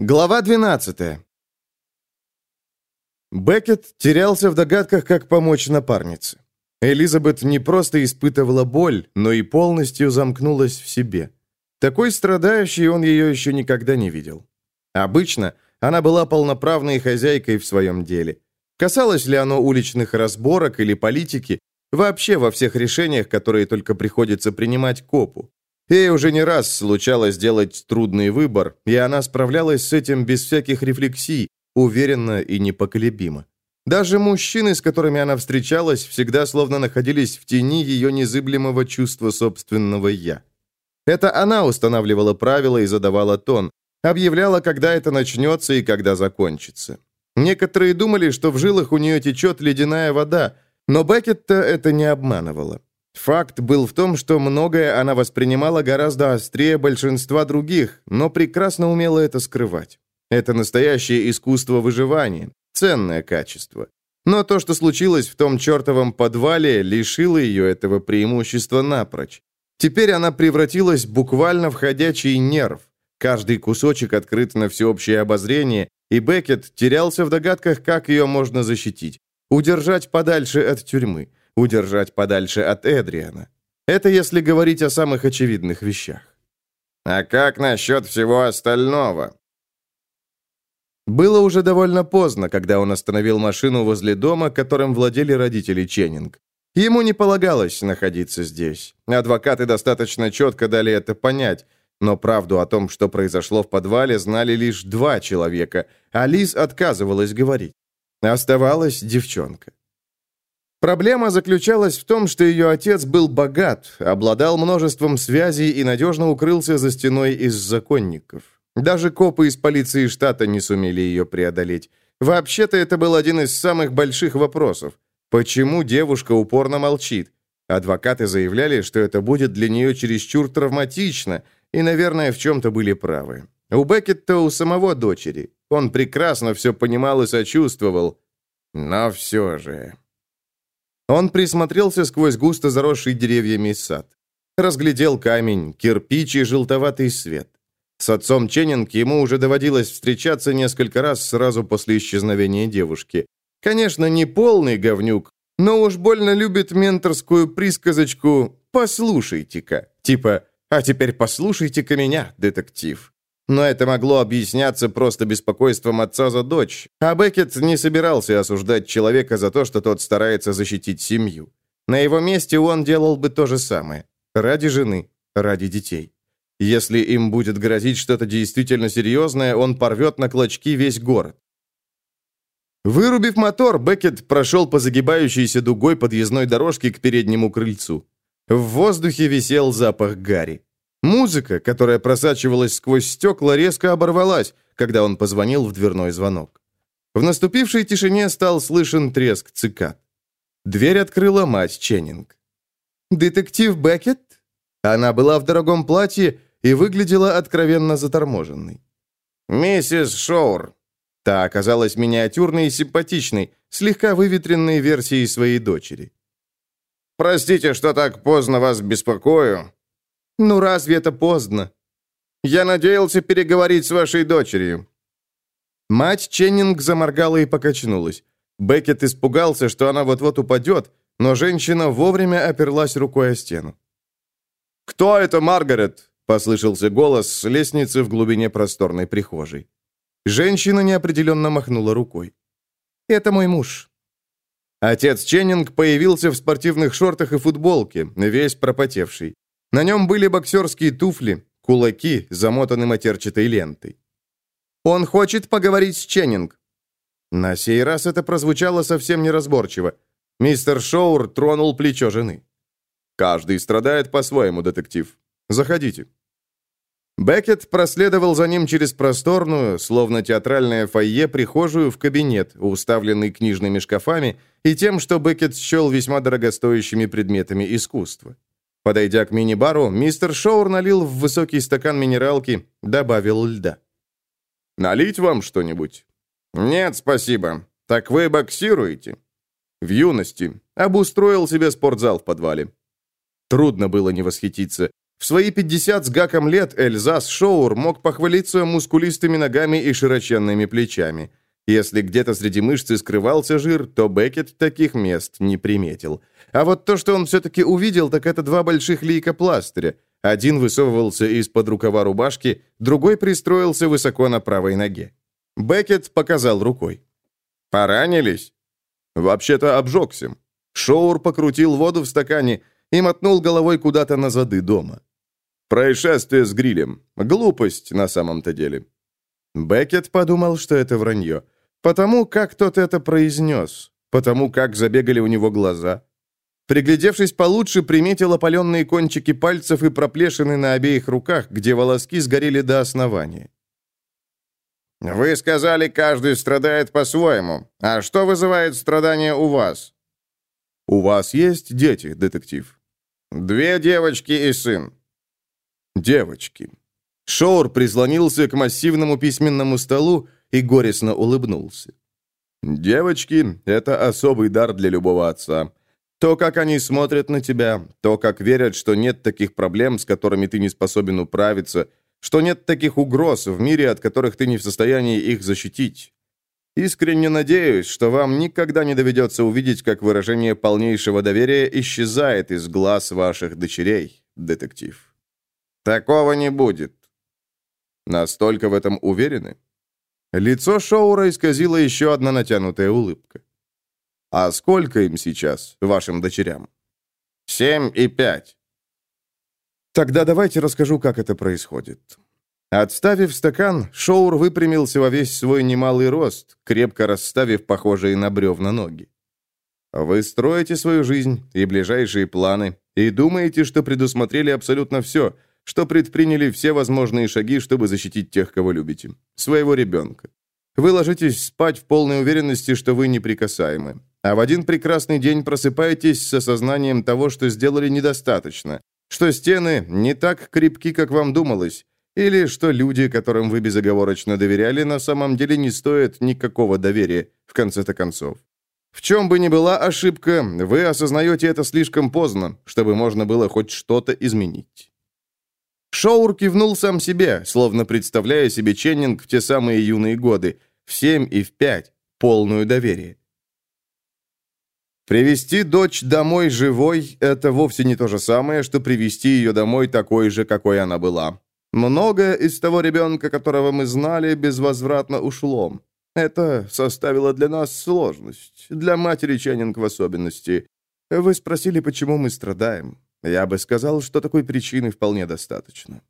Глава 12 Беккет терялся в догадках, как помочь напарнице. Элизабет не просто испытывала боль, но и полностью замкнулась в себе. Такой страдающей он ее еще никогда не видел. Обычно она была полноправной хозяйкой в своем деле. Касалось ли оно уличных разборок или политики, вообще во всех решениях, которые только приходится принимать копу. Ей уже не раз случалось делать трудный выбор, и она справлялась с этим без всяких рефлексий, уверенно и непоколебимо. Даже мужчины, с которыми она встречалась, всегда словно находились в тени ее незыблемого чувства собственного «я». Это она устанавливала правила и задавала тон, объявляла, когда это начнется и когда закончится. Некоторые думали, что в жилах у нее течет ледяная вода, но Беккетта это не обманывало. Факт был в том, что многое она воспринимала гораздо острее большинства других, но прекрасно умела это скрывать. Это настоящее искусство выживания, ценное качество. Но то, что случилось в том чертовом подвале, лишило ее этого преимущества напрочь. Теперь она превратилась буквально в ходячий нерв. Каждый кусочек открыт на всеобщее обозрение, и Беккет терялся в догадках, как ее можно защитить. Удержать подальше от тюрьмы удержать подальше от Эдриана. Это если говорить о самых очевидных вещах. А как насчет всего остального? Было уже довольно поздно, когда он остановил машину возле дома, которым владели родители Ченнинг. Ему не полагалось находиться здесь. Адвокаты достаточно четко дали это понять, но правду о том, что произошло в подвале, знали лишь два человека, а Лиз отказывалась говорить. Оставалась девчонка. Проблема заключалась в том, что ее отец был богат, обладал множеством связей и надежно укрылся за стеной из законников. Даже копы из полиции штата не сумели ее преодолеть. Вообще-то это был один из самых больших вопросов. Почему девушка упорно молчит? Адвокаты заявляли, что это будет для нее чересчур травматично, и, наверное, в чем-то были правы. У Беккетта у самого дочери. Он прекрасно все понимал и сочувствовал. Но все же... Он присмотрелся сквозь густо заросший деревьями сад. Разглядел камень, кирпич и желтоватый свет. С отцом Ченнинг ему уже доводилось встречаться несколько раз сразу после исчезновения девушки. Конечно, не полный говнюк, но уж больно любит менторскую присказочку «послушайте-ка», типа «а теперь послушайте-ка меня, детектив». Но это могло объясняться просто беспокойством отца за дочь, а Беккет не собирался осуждать человека за то, что тот старается защитить семью. На его месте он делал бы то же самое. Ради жены, ради детей. Если им будет грозить что-то действительно серьезное, он порвет на клочки весь город. Вырубив мотор, Беккет прошел по загибающейся дугой подъездной дорожке к переднему крыльцу. В воздухе висел запах гари. Музыка, которая просачивалась сквозь стекла, резко оборвалась, когда он позвонил в дверной звонок. В наступившей тишине стал слышен треск цикад. Дверь открыла мать Ченнинг. «Детектив Беккет?» Она была в дорогом платье и выглядела откровенно заторможенной. «Миссис Шоур». Та оказалась миниатюрной и симпатичной, слегка выветренной версией своей дочери. «Простите, что так поздно вас беспокою. «Ну разве это поздно?» «Я надеялся переговорить с вашей дочерью». Мать Ченнинг заморгала и покачнулась. Беккет испугался, что она вот-вот упадет, но женщина вовремя оперлась рукой о стену. «Кто это, Маргарет?» — послышался голос с лестницы в глубине просторной прихожей. Женщина неопределенно махнула рукой. «Это мой муж». Отец Ченнинг появился в спортивных шортах и футболке, весь пропотевший. На нем были боксерские туфли, кулаки, замотаны матерчатой лентой. «Он хочет поговорить с Ченнинг». На сей раз это прозвучало совсем неразборчиво. Мистер Шоур тронул плечо жены. «Каждый страдает по-своему, детектив. Заходите». Беккет проследовал за ним через просторную, словно театральное фойе, прихожую в кабинет, уставленный книжными шкафами и тем, что Беккет счел весьма дорогостоящими предметами искусства. Подойдя к мини-бару, мистер Шоур налил в высокий стакан минералки, добавил льда. «Налить вам что-нибудь?» «Нет, спасибо. Так вы боксируете?» «В юности. Обустроил себе спортзал в подвале». Трудно было не восхититься. В свои 50 с гаком лет Эльзас Шоур мог похвалиться мускулистыми ногами и широченными плечами. Если где-то среди мышц скрывался жир, то Беккет таких мест не приметил. А вот то, что он все-таки увидел, так это два больших лейкопластыря. Один высовывался из-под рукава рубашки, другой пристроился высоко на правой ноге. Беккет показал рукой. «Поранились?» «Вообще-то обжегся». Шоур покрутил воду в стакане и мотнул головой куда-то на зады дома. Происшествие с грилем. Глупость на самом-то деле. Беккет подумал, что это вранье. Потому как тот это произнес. Потому как забегали у него глаза. Приглядевшись получше, приметил опаленные кончики пальцев и проплешины на обеих руках, где волоски сгорели до основания. «Вы сказали, каждый страдает по-своему. А что вызывает страдания у вас?» «У вас есть дети, детектив?» «Две девочки и сын. Девочки. Шоур прислонился к массивному письменному столу и горестно улыбнулся. Девочки — это особый дар для любого отца. То, как они смотрят на тебя, то, как верят, что нет таких проблем, с которыми ты не способен управиться, что нет таких угроз в мире, от которых ты не в состоянии их защитить. Искренне надеюсь, что вам никогда не доведется увидеть, как выражение полнейшего доверия исчезает из глаз ваших дочерей, детектив. Такого не будет. Настолько в этом уверены? Лицо Шоура исказила еще одна натянутая улыбка. А сколько им сейчас, вашим дочерям? Семь и пять. Тогда давайте расскажу, как это происходит. Отставив стакан, Шоур выпрямился во весь свой немалый рост, крепко расставив похожие на бревна ноги. Вы строите свою жизнь и ближайшие планы, и думаете, что предусмотрели абсолютно все — что предприняли все возможные шаги, чтобы защитить тех, кого любите. Своего ребенка. Вы ложитесь спать в полной уверенности, что вы неприкасаемы. А в один прекрасный день просыпаетесь с осознанием того, что сделали недостаточно, что стены не так крепки, как вам думалось, или что люди, которым вы безоговорочно доверяли, на самом деле не стоят никакого доверия, в конце-то концов. В чем бы ни была ошибка, вы осознаете это слишком поздно, чтобы можно было хоть что-то изменить. Шоур кивнул сам себе, словно представляя себе Ченнинг в те самые юные годы, в семь и в пять, полную доверие. Привести дочь домой живой – это вовсе не то же самое, что привести ее домой такой же, какой она была. Многое из того ребенка, которого мы знали, безвозвратно ушло. Это составило для нас сложность, для матери Ченнинг в особенности. Вы спросили, почему мы страдаем. Я бы сказал, что такой причины вполне достаточно.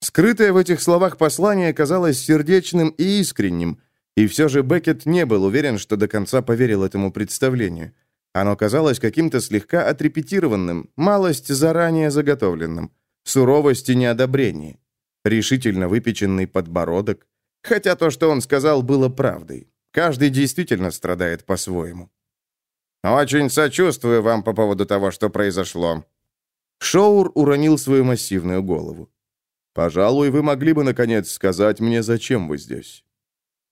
Скрытое в этих словах послание казалось сердечным и искренним, и все же Беккет не был уверен, что до конца поверил этому представлению. Оно казалось каким-то слегка отрепетированным, малость заранее заготовленным, суровость и неодобрение, решительно выпеченный подбородок, хотя то, что он сказал, было правдой. Каждый действительно страдает по-своему. «Очень сочувствую вам по поводу того, что произошло». Шоур уронил свою массивную голову. «Пожалуй, вы могли бы, наконец, сказать мне, зачем вы здесь?»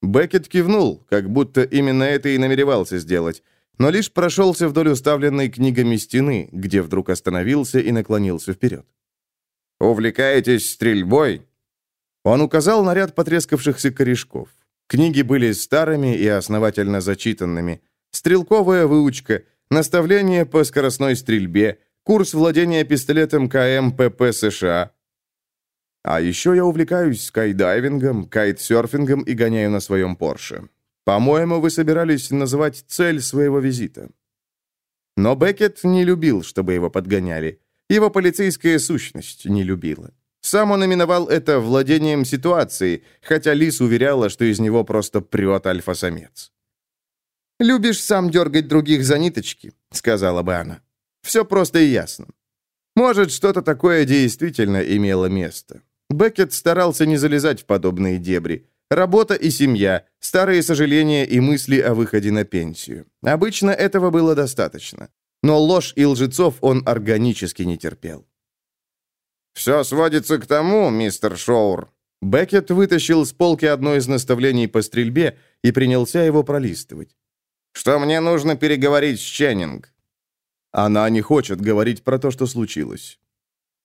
Беккет кивнул, как будто именно это и намеревался сделать, но лишь прошелся вдоль уставленной книгами стены, где вдруг остановился и наклонился вперед. «Увлекаетесь стрельбой?» Он указал на ряд потрескавшихся корешков. Книги были старыми и основательно зачитанными, Стрелковая выучка, наставление по скоростной стрельбе, курс владения пистолетом КМ-ПП США. А еще я увлекаюсь скайдайвингом, кайтсерфингом и гоняю на своем Порше. По-моему, вы собирались называть цель своего визита. Но Беккет не любил, чтобы его подгоняли. Его полицейская сущность не любила. Сам он именовал это владением ситуацией, хотя Лис уверяла, что из него просто прет альфа-самец. «Любишь сам дергать других за ниточки», — сказала бы она. «Все просто и ясно». Может, что-то такое действительно имело место. Беккет старался не залезать в подобные дебри. Работа и семья, старые сожаления и мысли о выходе на пенсию. Обычно этого было достаточно. Но ложь и лжецов он органически не терпел. «Все сводится к тому, мистер Шоур». Беккет вытащил с полки одно из наставлений по стрельбе и принялся его пролистывать что мне нужно переговорить с Ченнинг». Она не хочет говорить про то, что случилось.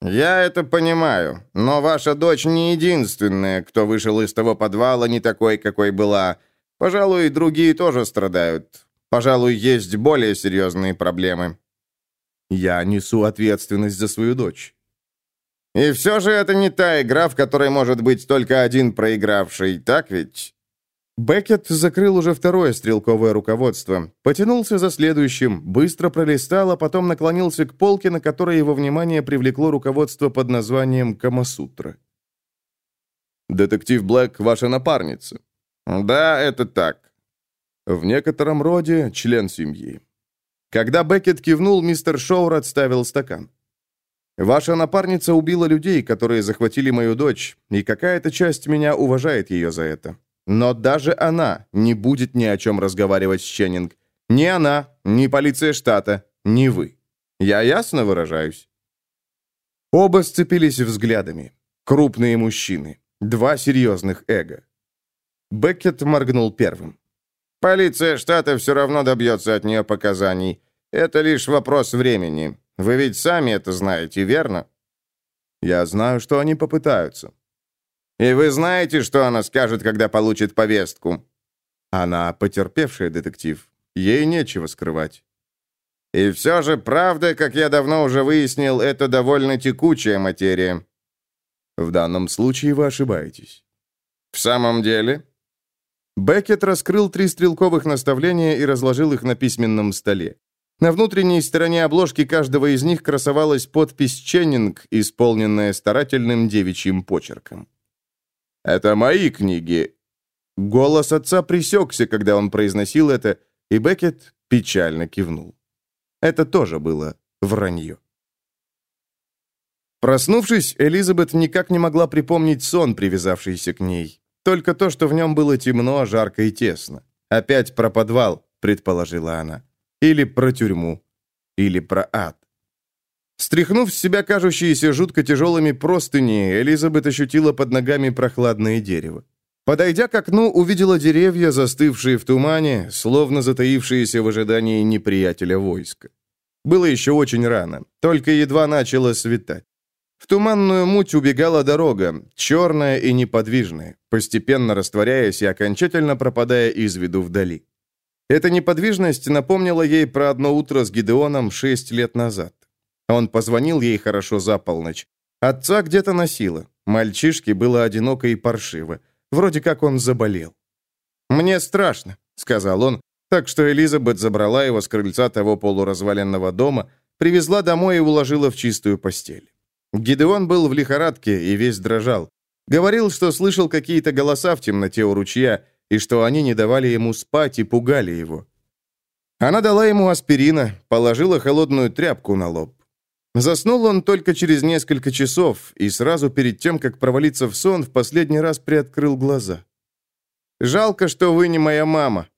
«Я это понимаю, но ваша дочь не единственная, кто вышел из того подвала не такой, какой была. Пожалуй, другие тоже страдают. Пожалуй, есть более серьезные проблемы». «Я несу ответственность за свою дочь». «И все же это не та игра, в которой может быть только один проигравший, так ведь?» Беккет закрыл уже второе стрелковое руководство, потянулся за следующим, быстро пролистал, а потом наклонился к полке, на которой его внимание привлекло руководство под названием «Камасутра». «Детектив Блэк ваша напарница?» «Да, это так». «В некотором роде член семьи». Когда Беккет кивнул, мистер Шоур отставил стакан. «Ваша напарница убила людей, которые захватили мою дочь, и какая-то часть меня уважает ее за это. Но даже она не будет ни о чем разговаривать с Ченнинг. Ни она, ни полиция штата, ни вы. Я ясно выражаюсь?» Оба сцепились взглядами. Крупные мужчины. Два серьезных эго. Беккет моргнул первым. «Полиция штата все равно добьется от нее показаний. Это лишь вопрос времени. Вы ведь сами это знаете, верно?» «Я знаю, что они попытаются. «И вы знаете, что она скажет, когда получит повестку?» «Она потерпевшая детектив. Ей нечего скрывать». «И все же, правда, как я давно уже выяснил, это довольно текучая материя». «В данном случае вы ошибаетесь». «В самом деле?» Беккет раскрыл три стрелковых наставления и разложил их на письменном столе. На внутренней стороне обложки каждого из них красовалась подпись «Ченнинг», исполненная старательным девичьим почерком. «Это мои книги». Голос отца присекся, когда он произносил это, и Беккет печально кивнул. Это тоже было вранье. Проснувшись, Элизабет никак не могла припомнить сон, привязавшийся к ней. Только то, что в нем было темно, жарко и тесно. «Опять про подвал», — предположила она. «Или про тюрьму. Или про ад». Стряхнув с себя кажущиеся жутко тяжелыми простыни, Элизабет ощутила под ногами прохладное дерево. Подойдя к окну, увидела деревья, застывшие в тумане, словно затаившиеся в ожидании неприятеля войска. Было еще очень рано, только едва начало светать. В туманную муть убегала дорога, черная и неподвижная, постепенно растворяясь и окончательно пропадая из виду вдали. Эта неподвижность напомнила ей про одно утро с Гидеоном шесть лет назад. Он позвонил ей хорошо за полночь. Отца где-то носило. Мальчишке было одиноко и паршиво. Вроде как он заболел. «Мне страшно», — сказал он, так что Элизабет забрала его с крыльца того полуразваленного дома, привезла домой и уложила в чистую постель. Гидеон был в лихорадке и весь дрожал. Говорил, что слышал какие-то голоса в темноте у ручья, и что они не давали ему спать и пугали его. Она дала ему аспирина, положила холодную тряпку на лоб. Заснул он только через несколько часов и сразу перед тем, как провалиться в сон, в последний раз приоткрыл глаза. «Жалко, что вы не моя мама».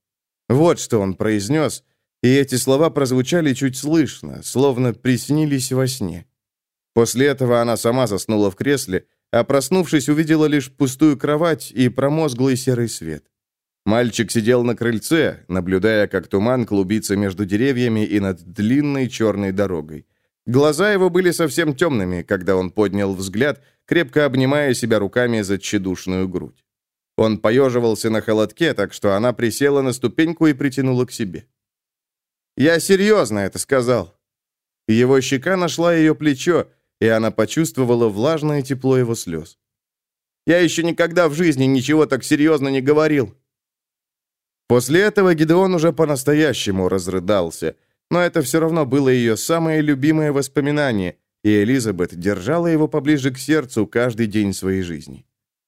Вот что он произнес, и эти слова прозвучали чуть слышно, словно приснились во сне. После этого она сама заснула в кресле, а проснувшись, увидела лишь пустую кровать и промозглый серый свет. Мальчик сидел на крыльце, наблюдая, как туман клубится между деревьями и над длинной черной дорогой. Глаза его были совсем темными, когда он поднял взгляд, крепко обнимая себя руками за тщедушную грудь. Он поеживался на холодке, так что она присела на ступеньку и притянула к себе. «Я серьезно это сказал». Его щека нашла ее плечо, и она почувствовала влажное тепло его слез. «Я еще никогда в жизни ничего так серьезно не говорил». После этого Гидеон уже по-настоящему разрыдался – но это все равно было ее самое любимое воспоминание, и Элизабет держала его поближе к сердцу каждый день своей жизни.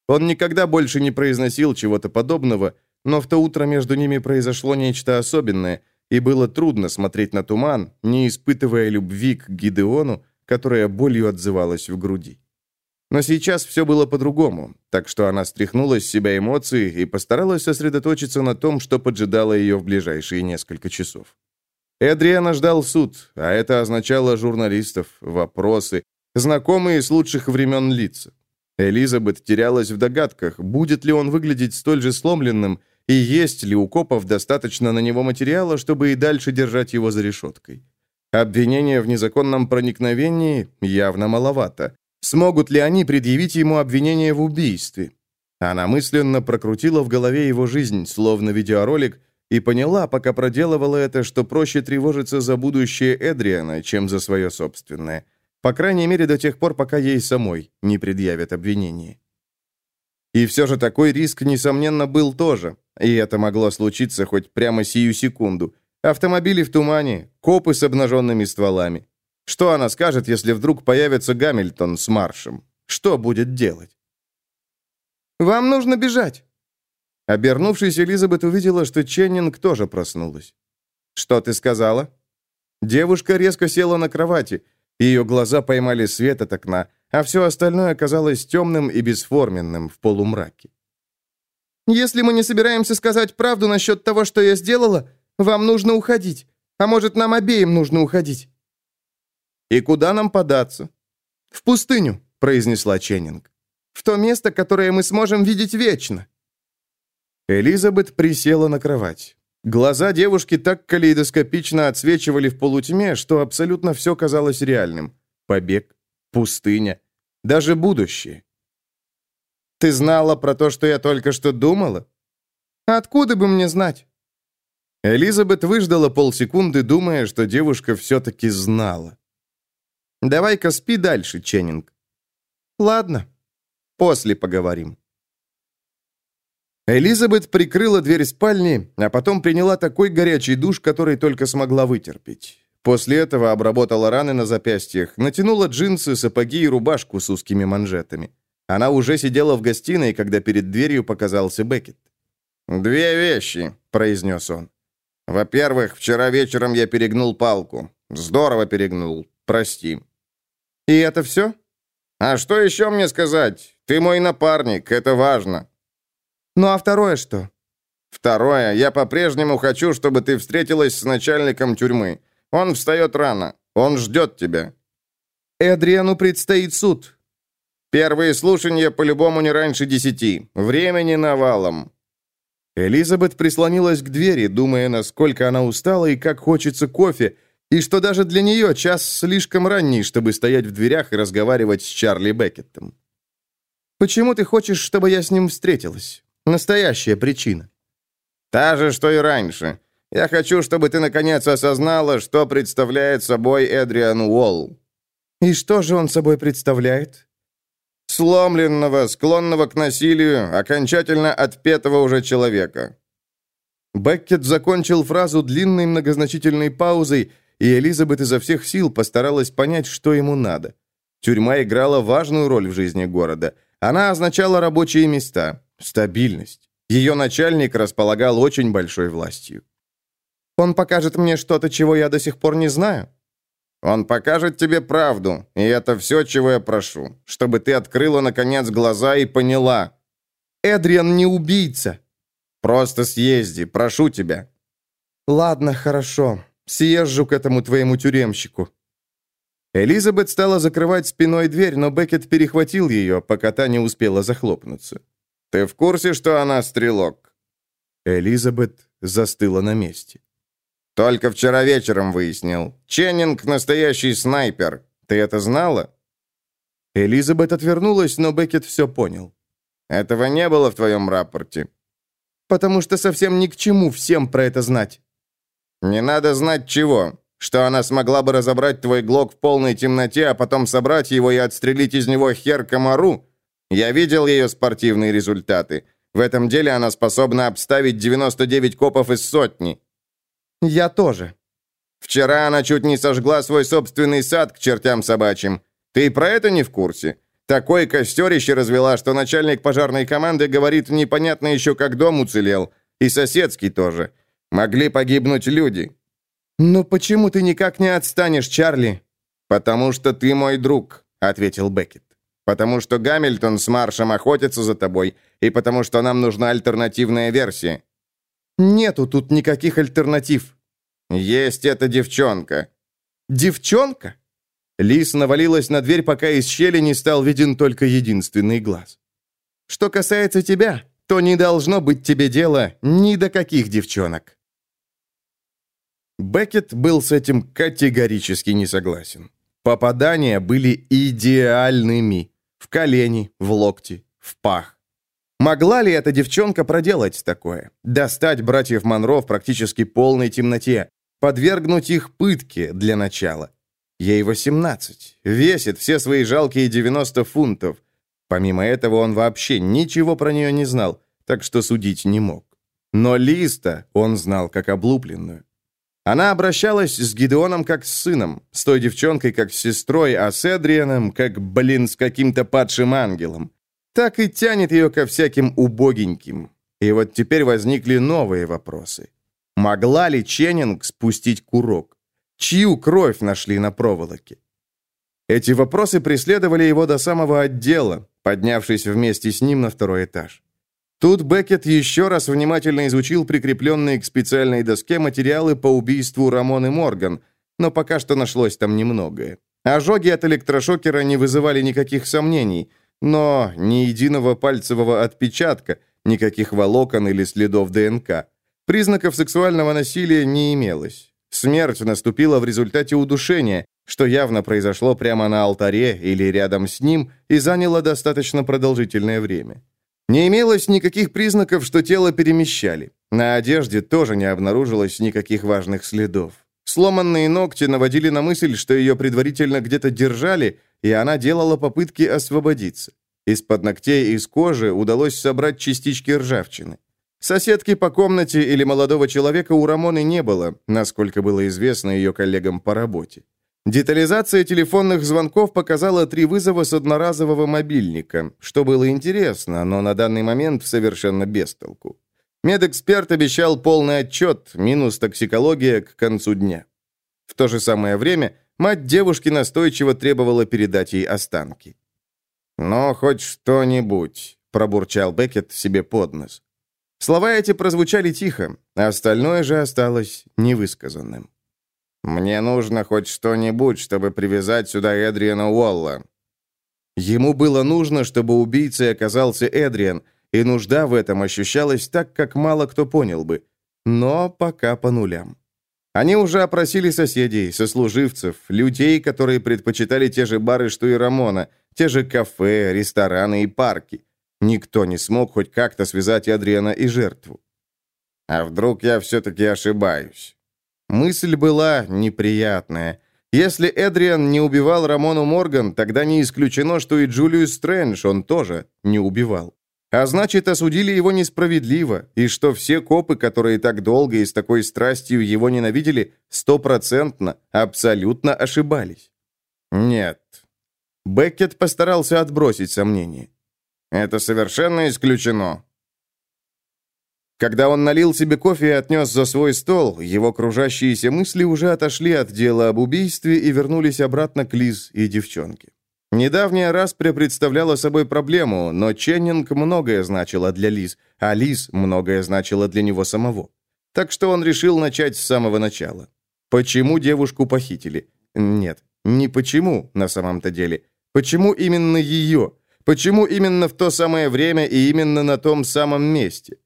Он никогда больше не произносил чего-то подобного, но в то утро между ними произошло нечто особенное, и было трудно смотреть на туман, не испытывая любви к Гидеону, которая болью отзывалась в груди. Но сейчас все было по-другому, так что она стряхнула с себя эмоции и постаралась сосредоточиться на том, что поджидало ее в ближайшие несколько часов. Эдриана ждал суд, а это означало журналистов, вопросы, знакомые с лучших времен лица. Элизабет терялась в догадках, будет ли он выглядеть столь же сломленным, и есть ли у копов достаточно на него материала, чтобы и дальше держать его за решеткой. Обвинение в незаконном проникновении явно маловато. Смогут ли они предъявить ему обвинение в убийстве? Она мысленно прокрутила в голове его жизнь, словно видеоролик, и поняла, пока проделывала это, что проще тревожиться за будущее Эдриана, чем за свое собственное. По крайней мере, до тех пор, пока ей самой не предъявят обвинение. И все же такой риск, несомненно, был тоже. И это могло случиться хоть прямо сию секунду. Автомобили в тумане, копы с обнаженными стволами. Что она скажет, если вдруг появится Гамильтон с маршем? Что будет делать? «Вам нужно бежать!» Обернувшись, Элизабет увидела, что Ченнинг тоже проснулась. «Что ты сказала?» Девушка резко села на кровати. Ее глаза поймали свет от окна, а все остальное оказалось темным и бесформенным в полумраке. «Если мы не собираемся сказать правду насчет того, что я сделала, вам нужно уходить. А может, нам обеим нужно уходить?» «И куда нам податься?» «В пустыню», — произнесла Ченнинг. «В то место, которое мы сможем видеть вечно». Элизабет присела на кровать. Глаза девушки так калейдоскопично отсвечивали в полутьме, что абсолютно все казалось реальным. Побег, пустыня, даже будущее. «Ты знала про то, что я только что думала?» «Откуда бы мне знать?» Элизабет выждала полсекунды, думая, что девушка все-таки знала. «Давай-ка спи дальше, Ченнинг». «Ладно, после поговорим». Элизабет прикрыла дверь спальни, а потом приняла такой горячий душ, который только смогла вытерпеть. После этого обработала раны на запястьях, натянула джинсы, сапоги и рубашку с узкими манжетами. Она уже сидела в гостиной, когда перед дверью показался Беккет. «Две вещи», — произнес он. «Во-первых, вчера вечером я перегнул палку. Здорово перегнул. Прости». «И это все?» «А что еще мне сказать? Ты мой напарник, это важно». «Ну а второе что?» «Второе, я по-прежнему хочу, чтобы ты встретилась с начальником тюрьмы. Он встает рано. Он ждет тебя». «Эдриану предстоит суд». «Первые слушания по-любому не раньше десяти. Времени навалом». Элизабет прислонилась к двери, думая, насколько она устала и как хочется кофе, и что даже для нее час слишком ранний, чтобы стоять в дверях и разговаривать с Чарли Беккеттом. «Почему ты хочешь, чтобы я с ним встретилась?» Настоящая причина. Та же, что и раньше. Я хочу, чтобы ты наконец осознала, что представляет собой Эдриан Уолл. И что же он собой представляет? Сломленного, склонного к насилию, окончательно отпетого уже человека. Беккет закончил фразу длинной многозначительной паузой, и Элизабет изо всех сил постаралась понять, что ему надо. Тюрьма играла важную роль в жизни города. Она означала рабочие места, Стабильность. Ее начальник располагал очень большой властью. «Он покажет мне что-то, чего я до сих пор не знаю?» «Он покажет тебе правду, и это все, чего я прошу, чтобы ты открыла, наконец, глаза и поняла». «Эдриан не убийца». «Просто съезди, прошу тебя». «Ладно, хорошо. Съезжу к этому твоему тюремщику». Элизабет стала закрывать спиной дверь, но Беккет перехватил ее, пока та не успела захлопнуться. Ты в курсе, что она стрелок?» Элизабет застыла на месте. «Только вчера вечером выяснил. Ченнинг — настоящий снайпер. Ты это знала?» Элизабет отвернулась, но Беккет все понял. «Этого не было в твоем рапорте». «Потому что совсем ни к чему всем про это знать». «Не надо знать чего. Что она смогла бы разобрать твой глок в полной темноте, а потом собрать его и отстрелить из него хер комару? Я видел ее спортивные результаты. В этом деле она способна обставить 99 копов из сотни. Я тоже. Вчера она чуть не сожгла свой собственный сад к чертям собачьим. Ты про это не в курсе? Такой костерище развела, что начальник пожарной команды говорит, непонятно еще, как дом уцелел. И соседский тоже. Могли погибнуть люди. «Но почему ты никак не отстанешь, Чарли?» «Потому что ты мой друг», — ответил Беккет потому что Гамильтон с Маршем охотятся за тобой, и потому что нам нужна альтернативная версия». «Нету тут никаких альтернатив». «Есть эта девчонка». «Девчонка?» Лис навалилась на дверь, пока из щели не стал виден только единственный глаз. «Что касается тебя, то не должно быть тебе дела ни до каких девчонок». Беккет был с этим категорически не согласен. Попадания были идеальными. В колени, в локти, в пах. Могла ли эта девчонка проделать такое? Достать братьев Монро в практически полной темноте, подвергнуть их пытке для начала. Ей 18, весит все свои жалкие 90 фунтов. Помимо этого он вообще ничего про нее не знал, так что судить не мог. Но Листа он знал как облупленную. Она обращалась с Гидеоном как с сыном, с той девчонкой как с сестрой, а с Эдрианом как, блин, с каким-то падшим ангелом. Так и тянет ее ко всяким убогеньким. И вот теперь возникли новые вопросы. Могла ли Ченнинг спустить курок? Чью кровь нашли на проволоке? Эти вопросы преследовали его до самого отдела, поднявшись вместе с ним на второй этаж. Тут Беккет еще раз внимательно изучил прикрепленные к специальной доске материалы по убийству Рамоны Морган, но пока что нашлось там немногое. Ожоги от электрошокера не вызывали никаких сомнений, но ни единого пальцевого отпечатка, никаких волокон или следов ДНК. Признаков сексуального насилия не имелось. Смерть наступила в результате удушения, что явно произошло прямо на алтаре или рядом с ним и заняло достаточно продолжительное время. Не имелось никаких признаков, что тело перемещали. На одежде тоже не обнаружилось никаких важных следов. Сломанные ногти наводили на мысль, что ее предварительно где-то держали, и она делала попытки освободиться. Из-под ногтей и из кожи удалось собрать частички ржавчины. Соседки по комнате или молодого человека у Рамоны не было, насколько было известно ее коллегам по работе. Детализация телефонных звонков показала три вызова с одноразового мобильника, что было интересно, но на данный момент совершенно без толку. Медэксперт обещал полный отчет, минус токсикология к концу дня. В то же самое время мать девушки настойчиво требовала передать ей останки. «Но хоть что-нибудь», — пробурчал Беккет себе под нос. Слова эти прозвучали тихо, а остальное же осталось невысказанным. «Мне нужно хоть что-нибудь, чтобы привязать сюда Эдриана Уолла». Ему было нужно, чтобы убийцей оказался Эдриан, и нужда в этом ощущалась так, как мало кто понял бы. Но пока по нулям. Они уже опросили соседей, сослуживцев, людей, которые предпочитали те же бары, что и Рамона, те же кафе, рестораны и парки. Никто не смог хоть как-то связать Адриана и жертву. А вдруг я все-таки ошибаюсь? Мысль была неприятная. Если Эдриан не убивал Рамону Морган, тогда не исключено, что и Джулию Стрэндж он тоже не убивал. А значит, осудили его несправедливо, и что все копы, которые так долго и с такой страстью его ненавидели, стопроцентно, абсолютно ошибались. Нет. Беккет постарался отбросить сомнения. Это совершенно исключено. Когда он налил себе кофе и отнес за свой стол, его кружащиеся мысли уже отошли от дела об убийстве и вернулись обратно к Лиз и девчонке. Недавняя распря представляла собой проблему, но Ченнинг многое значила для Лиз, а Лиз многое значила для него самого. Так что он решил начать с самого начала. Почему девушку похитили? Нет, не почему на самом-то деле. Почему именно ее? Почему именно в то самое время и именно на том самом месте?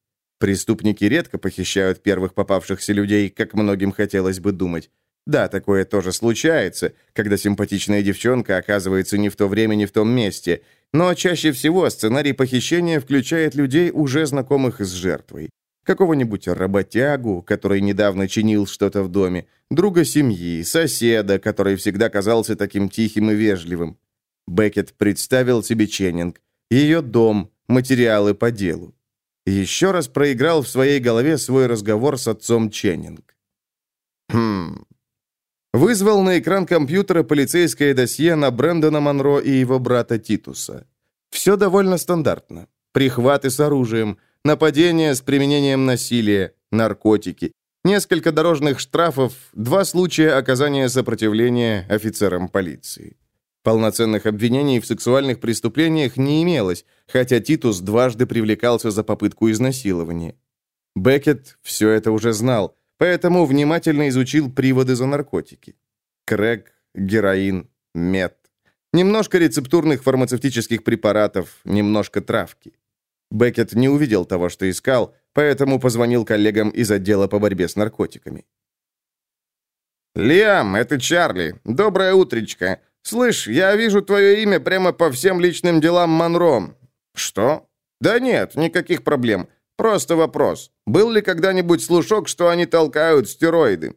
Преступники редко похищают первых попавшихся людей, как многим хотелось бы думать. Да, такое тоже случается, когда симпатичная девчонка оказывается не в то время, не в том месте. Но чаще всего сценарий похищения включает людей, уже знакомых с жертвой. Какого-нибудь работягу, который недавно чинил что-то в доме, друга семьи, соседа, который всегда казался таким тихим и вежливым. Беккет представил себе Ченнинг, ее дом, материалы по делу. Еще раз проиграл в своей голове свой разговор с отцом Ченнинг. Хм. Вызвал на экран компьютера полицейское досье на Брэндона Монро и его брата Титуса. Все довольно стандартно. Прихваты с оружием, нападения с применением насилия, наркотики, несколько дорожных штрафов, два случая оказания сопротивления офицерам полиции. Полноценных обвинений в сексуальных преступлениях не имелось, хотя Титус дважды привлекался за попытку изнасилования. Беккет все это уже знал, поэтому внимательно изучил приводы за наркотики. Крэк, героин, мед. Немножко рецептурных фармацевтических препаратов, немножко травки. Беккет не увидел того, что искал, поэтому позвонил коллегам из отдела по борьбе с наркотиками. «Лиам, это Чарли. Доброе утречко. Слышь, я вижу твое имя прямо по всем личным делам Монро». «Что?» «Да нет, никаких проблем. Просто вопрос. Был ли когда-нибудь слушок, что они толкают стероиды?»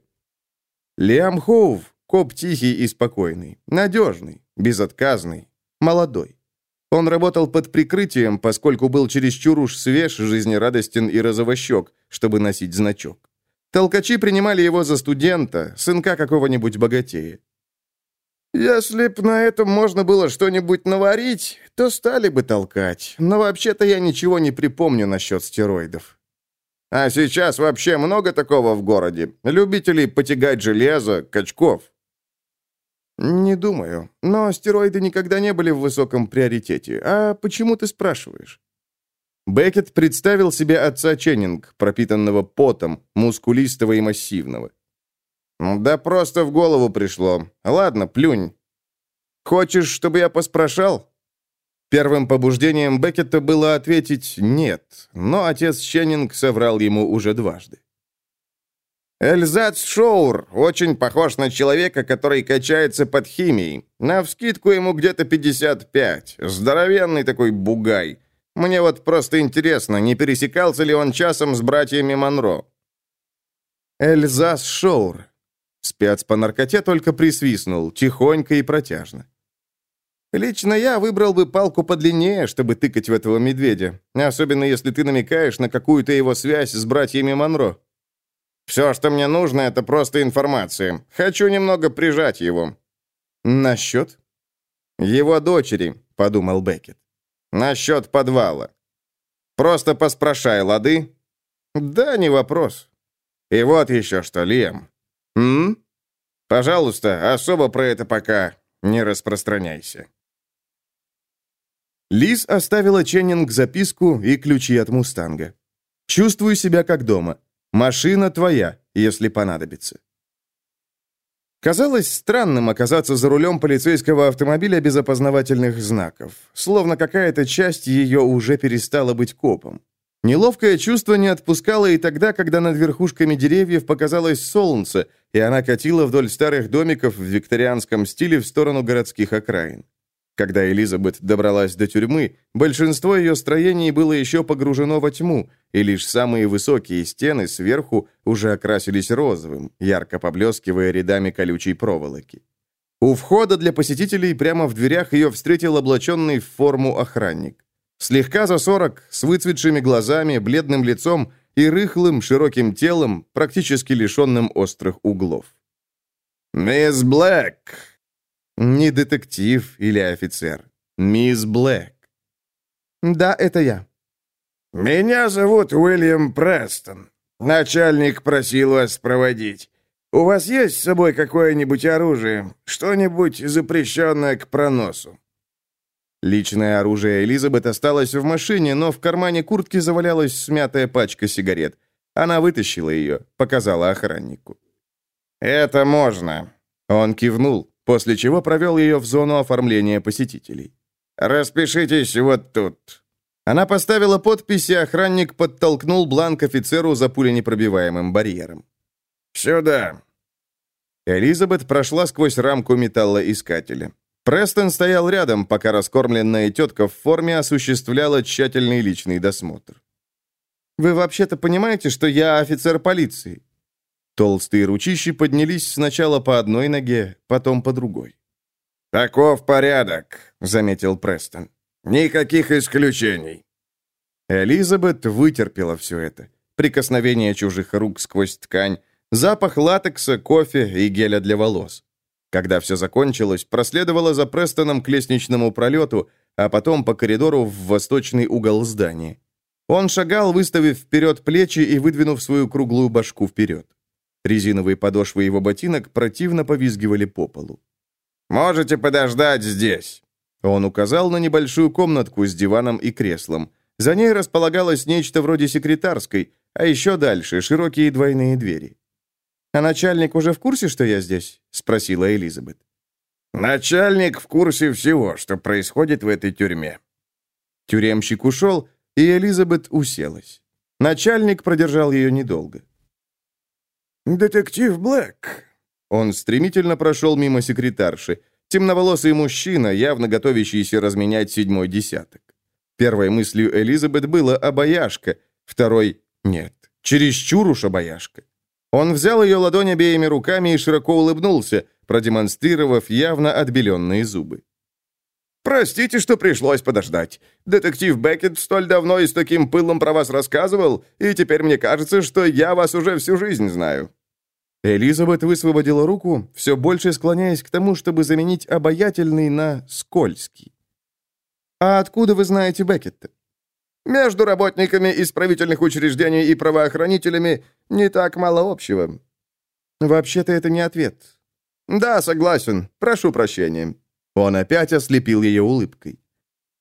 Лиам Хоув, коп тихий и спокойный, надежный, безотказный, молодой. Он работал под прикрытием, поскольку был чересчур уж свеж, жизнерадостен и розовощек, чтобы носить значок. Толкачи принимали его за студента, сынка какого-нибудь богатея. «Если б на этом можно было что-нибудь наварить, то стали бы толкать. Но вообще-то я ничего не припомню насчет стероидов». «А сейчас вообще много такого в городе? Любителей потягать железо, качков?» «Не думаю. Но стероиды никогда не были в высоком приоритете. А почему ты спрашиваешь?» Беккет представил себе отца Ченнинг, пропитанного потом, мускулистого и массивного. «Да просто в голову пришло. Ладно, плюнь. Хочешь, чтобы я поспрашал?» Первым побуждением Беккета было ответить «нет», но отец Ченнинг соврал ему уже дважды. Эльзац Шоур очень похож на человека, который качается под химией. Навскидку ему где-то 55. Здоровенный такой бугай. Мне вот просто интересно, не пересекался ли он часом с братьями Монро? Эльзас Шоур. Спец по наркоте только присвистнул, тихонько и протяжно. Лично я выбрал бы палку подлиннее, чтобы тыкать в этого медведя, особенно если ты намекаешь на какую-то его связь с братьями Монро. Все, что мне нужно, это просто информация. Хочу немного прижать его. Насчет? Его дочери, подумал Беккет. Насчет подвала. Просто поспрашай, лады? Да, не вопрос. И вот еще что, Лем. М? Пожалуйста, особо про это пока не распространяйся. Лиз оставила Ченнинг записку и ключи от «Мустанга». «Чувствую себя как дома. Машина твоя, если понадобится». Казалось странным оказаться за рулем полицейского автомобиля без опознавательных знаков, словно какая-то часть ее уже перестала быть копом. Неловкое чувство не отпускало и тогда, когда над верхушками деревьев показалось солнце, и она катила вдоль старых домиков в викторианском стиле в сторону городских окраин. Когда Элизабет добралась до тюрьмы, большинство ее строений было еще погружено во тьму, и лишь самые высокие стены сверху уже окрасились розовым, ярко поблескивая рядами колючей проволоки. У входа для посетителей прямо в дверях ее встретил облаченный в форму охранник. Слегка за сорок, с выцветшими глазами, бледным лицом и рыхлым, широким телом, практически лишенным острых углов. «Мисс Блэк!» Не детектив или офицер. Мисс Блэк. Да, это я. Меня зовут Уильям Престон. Начальник просил вас проводить. У вас есть с собой какое-нибудь оружие? Что-нибудь запрещенное к проносу?» Личное оружие Элизабет осталось в машине, но в кармане куртки завалялась смятая пачка сигарет. Она вытащила ее, показала охраннику. «Это можно». Он кивнул после чего провел ее в зону оформления посетителей. «Распишитесь вот тут». Она поставила подпись, и охранник подтолкнул бланк офицеру за пуленепробиваемым барьером. «Сюда». Элизабет прошла сквозь рамку металлоискателя. Престон стоял рядом, пока раскормленная тетка в форме осуществляла тщательный личный досмотр. «Вы вообще-то понимаете, что я офицер полиции?» Толстые ручищи поднялись сначала по одной ноге, потом по другой. «Таков порядок», — заметил Престон. «Никаких исключений». Элизабет вытерпела все это. Прикосновение чужих рук сквозь ткань, запах латекса, кофе и геля для волос. Когда все закончилось, проследовала за Престоном к лестничному пролету, а потом по коридору в восточный угол здания. Он шагал, выставив вперед плечи и выдвинув свою круглую башку вперед. Резиновые подошвы его ботинок противно повизгивали по полу. «Можете подождать здесь!» Он указал на небольшую комнатку с диваном и креслом. За ней располагалось нечто вроде секретарской, а еще дальше широкие двойные двери. «А начальник уже в курсе, что я здесь?» — спросила Элизабет. «Начальник в курсе всего, что происходит в этой тюрьме». Тюремщик ушел, и Элизабет уселась. Начальник продержал ее недолго. «Детектив Блэк, Он стремительно прошел мимо секретарши. Темноволосый мужчина, явно готовящийся разменять седьмой десяток. Первой мыслью Элизабет было «обаяшка», второй «нет, чересчур уж обаяшка». Он взял ее ладонь обеими руками и широко улыбнулся, продемонстрировав явно отбеленные зубы. «Простите, что пришлось подождать. Детектив Беккет столь давно и с таким пылом про вас рассказывал, и теперь мне кажется, что я вас уже всю жизнь знаю». Элизабет высвободила руку, все больше склоняясь к тому, чтобы заменить обаятельный на скользкий. «А откуда вы знаете Беккетта?» «Между работниками исправительных учреждений и правоохранителями не так мало общего». «Вообще-то это не ответ». «Да, согласен. Прошу прощения». Он опять ослепил ее улыбкой.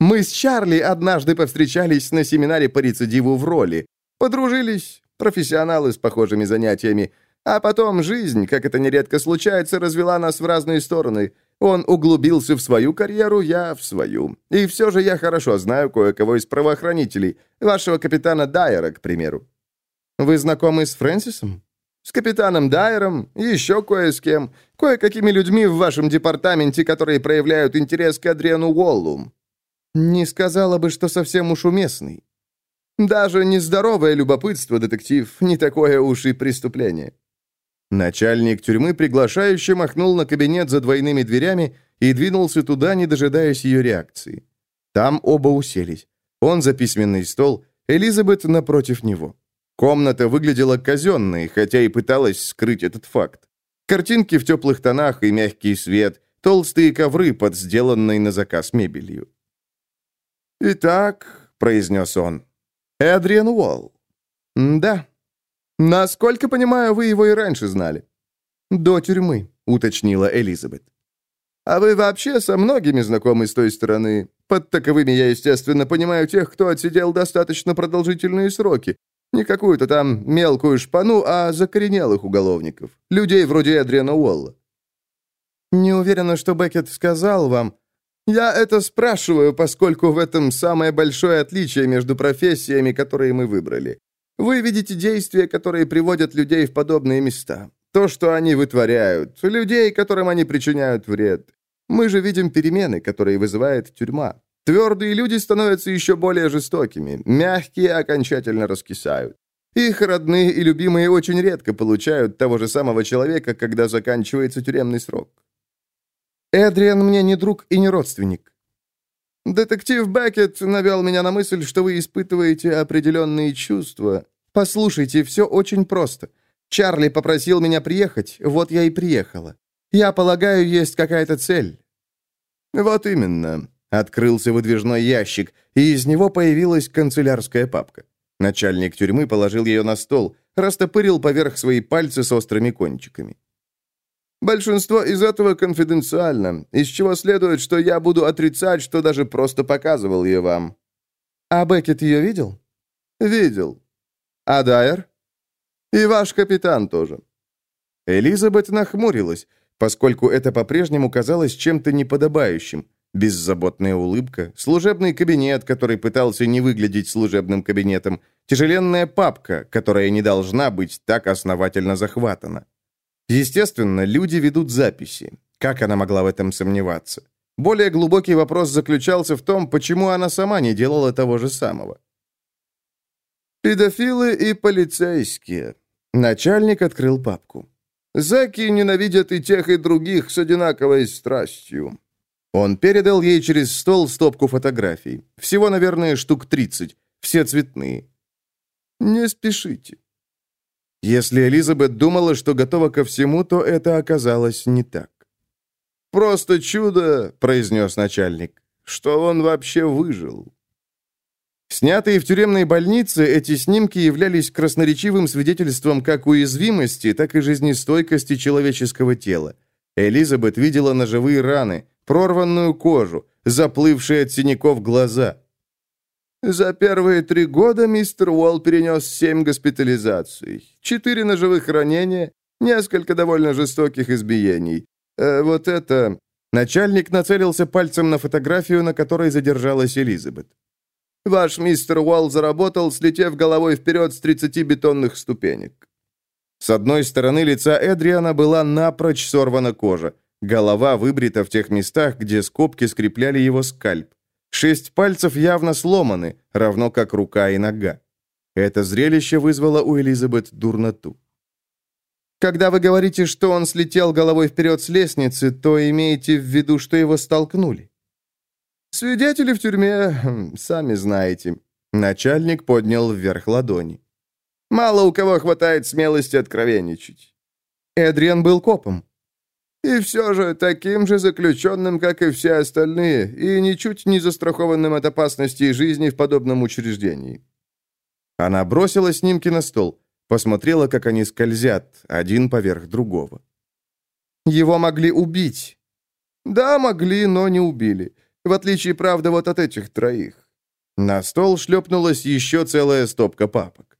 «Мы с Чарли однажды повстречались на семинаре по рецидиву в роли. Подружились, профессионалы с похожими занятиями. А потом жизнь, как это нередко случается, развела нас в разные стороны. Он углубился в свою карьеру, я в свою. И все же я хорошо знаю кое-кого из правоохранителей. Вашего капитана Дайера, к примеру». «Вы знакомы с Фрэнсисом?» С капитаном Дайером еще кое с кем. Кое-какими людьми в вашем департаменте, которые проявляют интерес к Адриану Уоллу. Не сказала бы, что совсем уж уместный. Даже нездоровое любопытство, детектив, не такое уж и преступление. Начальник тюрьмы приглашающе махнул на кабинет за двойными дверями и двинулся туда, не дожидаясь ее реакции. Там оба уселись. Он за письменный стол, Элизабет напротив него. Комната выглядела казенной, хотя и пыталась скрыть этот факт. Картинки в теплых тонах и мягкий свет, толстые ковры под сделанной на заказ мебелью. «Итак», — произнес он, — «Эдриан Уолл». «Да. Насколько понимаю, вы его и раньше знали». «До тюрьмы», — уточнила Элизабет. «А вы вообще со многими знакомы с той стороны? Под таковыми я, естественно, понимаю тех, кто отсидел достаточно продолжительные сроки, не какую-то там мелкую шпану, а закоренелых уголовников. Людей вроде Эдриана Уолла. Не уверена, что Беккет сказал вам. Я это спрашиваю, поскольку в этом самое большое отличие между профессиями, которые мы выбрали. Вы видите действия, которые приводят людей в подобные места. То, что они вытворяют. Людей, которым они причиняют вред. Мы же видим перемены, которые вызывает тюрьма. Твердые люди становятся еще более жестокими, мягкие окончательно раскисают. Их родные и любимые очень редко получают того же самого человека, когда заканчивается тюремный срок. Эдриан мне не друг и не родственник. Детектив Беккет навел меня на мысль, что вы испытываете определенные чувства. Послушайте, все очень просто. Чарли попросил меня приехать, вот я и приехала. Я полагаю, есть какая-то цель. Вот именно. Открылся выдвижной ящик, и из него появилась канцелярская папка. Начальник тюрьмы положил ее на стол, растопырил поверх свои пальцы с острыми кончиками. «Большинство из этого конфиденциально, из чего следует, что я буду отрицать, что даже просто показывал ее вам». «А Беккет ее видел?» «Видел». «А Дайер?» «И ваш капитан тоже». Элизабет нахмурилась, поскольку это по-прежнему казалось чем-то неподобающим, Беззаботная улыбка, служебный кабинет, который пытался не выглядеть служебным кабинетом, тяжеленная папка, которая не должна быть так основательно захватана. Естественно, люди ведут записи. Как она могла в этом сомневаться? Более глубокий вопрос заключался в том, почему она сама не делала того же самого. «Педофилы и полицейские». Начальник открыл папку. «Зэки ненавидят и тех, и других с одинаковой страстью. Он передал ей через стол стопку фотографий. Всего, наверное, штук 30. Все цветные. «Не спешите». Если Элизабет думала, что готова ко всему, то это оказалось не так. «Просто чудо», — произнес начальник, — «что он вообще выжил». Снятые в тюремной больнице, эти снимки являлись красноречивым свидетельством как уязвимости, так и жизнестойкости человеческого тела. Элизабет видела ножевые раны, прорванную кожу, заплывшие от синяков глаза. За первые три года мистер Уолл перенес семь госпитализаций, четыре ножевых ранения, несколько довольно жестоких избиений. Э, вот это... Начальник нацелился пальцем на фотографию, на которой задержалась Элизабет. «Ваш мистер Уолл заработал, слетев головой вперед с 30 бетонных ступенек». С одной стороны лица Эдриана была напрочь сорвана кожа. Голова выбрита в тех местах, где скобки скрепляли его скальп. Шесть пальцев явно сломаны, равно как рука и нога. Это зрелище вызвало у Элизабет дурноту. Когда вы говорите, что он слетел головой вперед с лестницы, то имеете в виду, что его столкнули? Свидетели в тюрьме, хм, сами знаете. Начальник поднял вверх ладони. Мало у кого хватает смелости откровенничать. Эдриан был копом. И все же таким же заключенным, как и все остальные, и ничуть не застрахованным от опасности жизни в подобном учреждении. Она бросила снимки на стол. Посмотрела, как они скользят, один поверх другого. Его могли убить. Да, могли, но не убили. В отличие, правда, вот от этих троих. На стол шлепнулась еще целая стопка папок.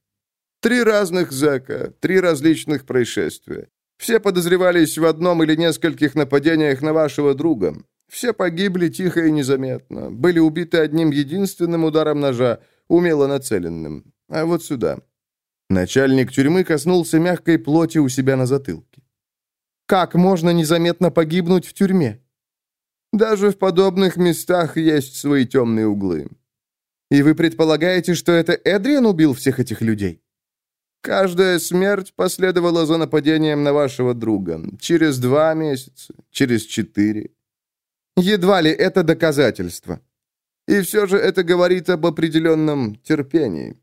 Три разных зэка, три различных происшествия. Все подозревались в одном или нескольких нападениях на вашего друга. Все погибли тихо и незаметно. Были убиты одним единственным ударом ножа, умело нацеленным. А вот сюда. Начальник тюрьмы коснулся мягкой плоти у себя на затылке. «Как можно незаметно погибнуть в тюрьме?» «Даже в подобных местах есть свои темные углы». «И вы предполагаете, что это Эдриан убил всех этих людей?» «Каждая смерть последовала за нападением на вашего друга. Через два месяца, через четыре». «Едва ли это доказательство». «И все же это говорит об определенном терпении».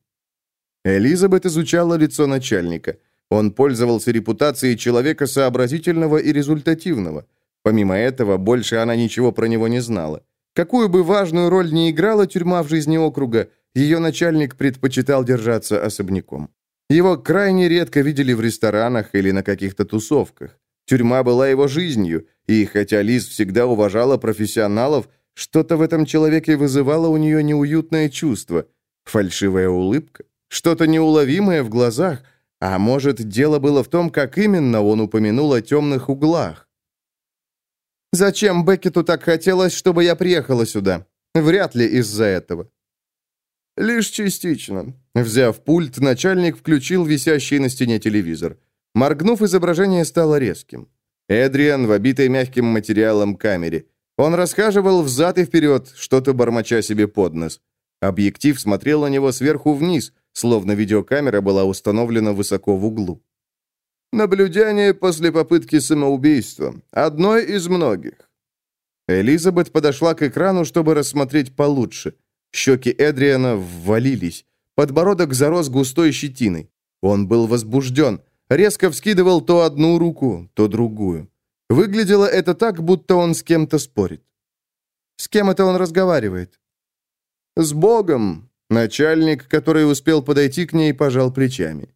Элизабет изучала лицо начальника. Он пользовался репутацией человека сообразительного и результативного. Помимо этого, больше она ничего про него не знала. Какую бы важную роль ни играла тюрьма в жизни округа, ее начальник предпочитал держаться особняком. Его крайне редко видели в ресторанах или на каких-то тусовках. Тюрьма была его жизнью, и хотя Лиз всегда уважала профессионалов, что-то в этом человеке вызывало у нее неуютное чувство. Фальшивая улыбка? Что-то неуловимое в глазах, а может, дело было в том, как именно он упомянул о темных углах. «Зачем Беккету так хотелось, чтобы я приехала сюда? Вряд ли из-за этого». «Лишь частично». Взяв пульт, начальник включил висящий на стене телевизор. Моргнув, изображение стало резким. Эдриан в обитой мягким материалом камере. Он расхаживал взад и вперед, что-то бормоча себе под нос. Объектив смотрел на него сверху вниз, словно видеокамера была установлена высоко в углу. «Наблюдение после попытки самоубийства. Одной из многих». Элизабет подошла к экрану, чтобы рассмотреть получше. Щеки Эдриана ввалились. Подбородок зарос густой щетиной. Он был возбужден. Резко вскидывал то одну руку, то другую. Выглядело это так, будто он с кем-то спорит. С кем это он разговаривает? «С Богом», Начальник, который успел подойти к ней, пожал плечами.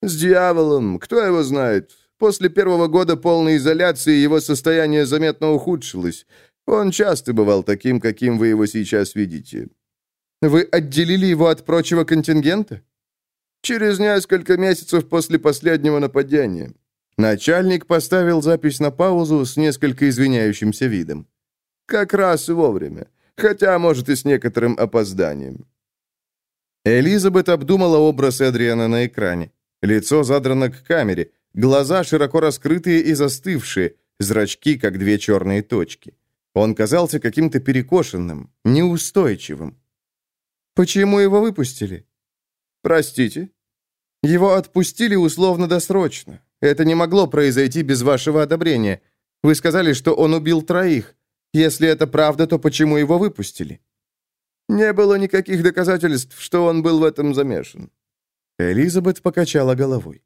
«С дьяволом, кто его знает? После первого года полной изоляции его состояние заметно ухудшилось. Он часто бывал таким, каким вы его сейчас видите». «Вы отделили его от прочего контингента?» «Через несколько месяцев после последнего нападения». Начальник поставил запись на паузу с несколько извиняющимся видом. «Как раз вовремя, хотя, может, и с некоторым опозданием. Элизабет обдумала образ Эдриана на экране. Лицо задрано к камере, глаза широко раскрытые и застывшие, зрачки, как две черные точки. Он казался каким-то перекошенным, неустойчивым. «Почему его выпустили?» «Простите?» «Его отпустили условно-досрочно. Это не могло произойти без вашего одобрения. Вы сказали, что он убил троих. Если это правда, то почему его выпустили?» Не было никаких доказательств, что он был в этом замешан. Элизабет покачала головой.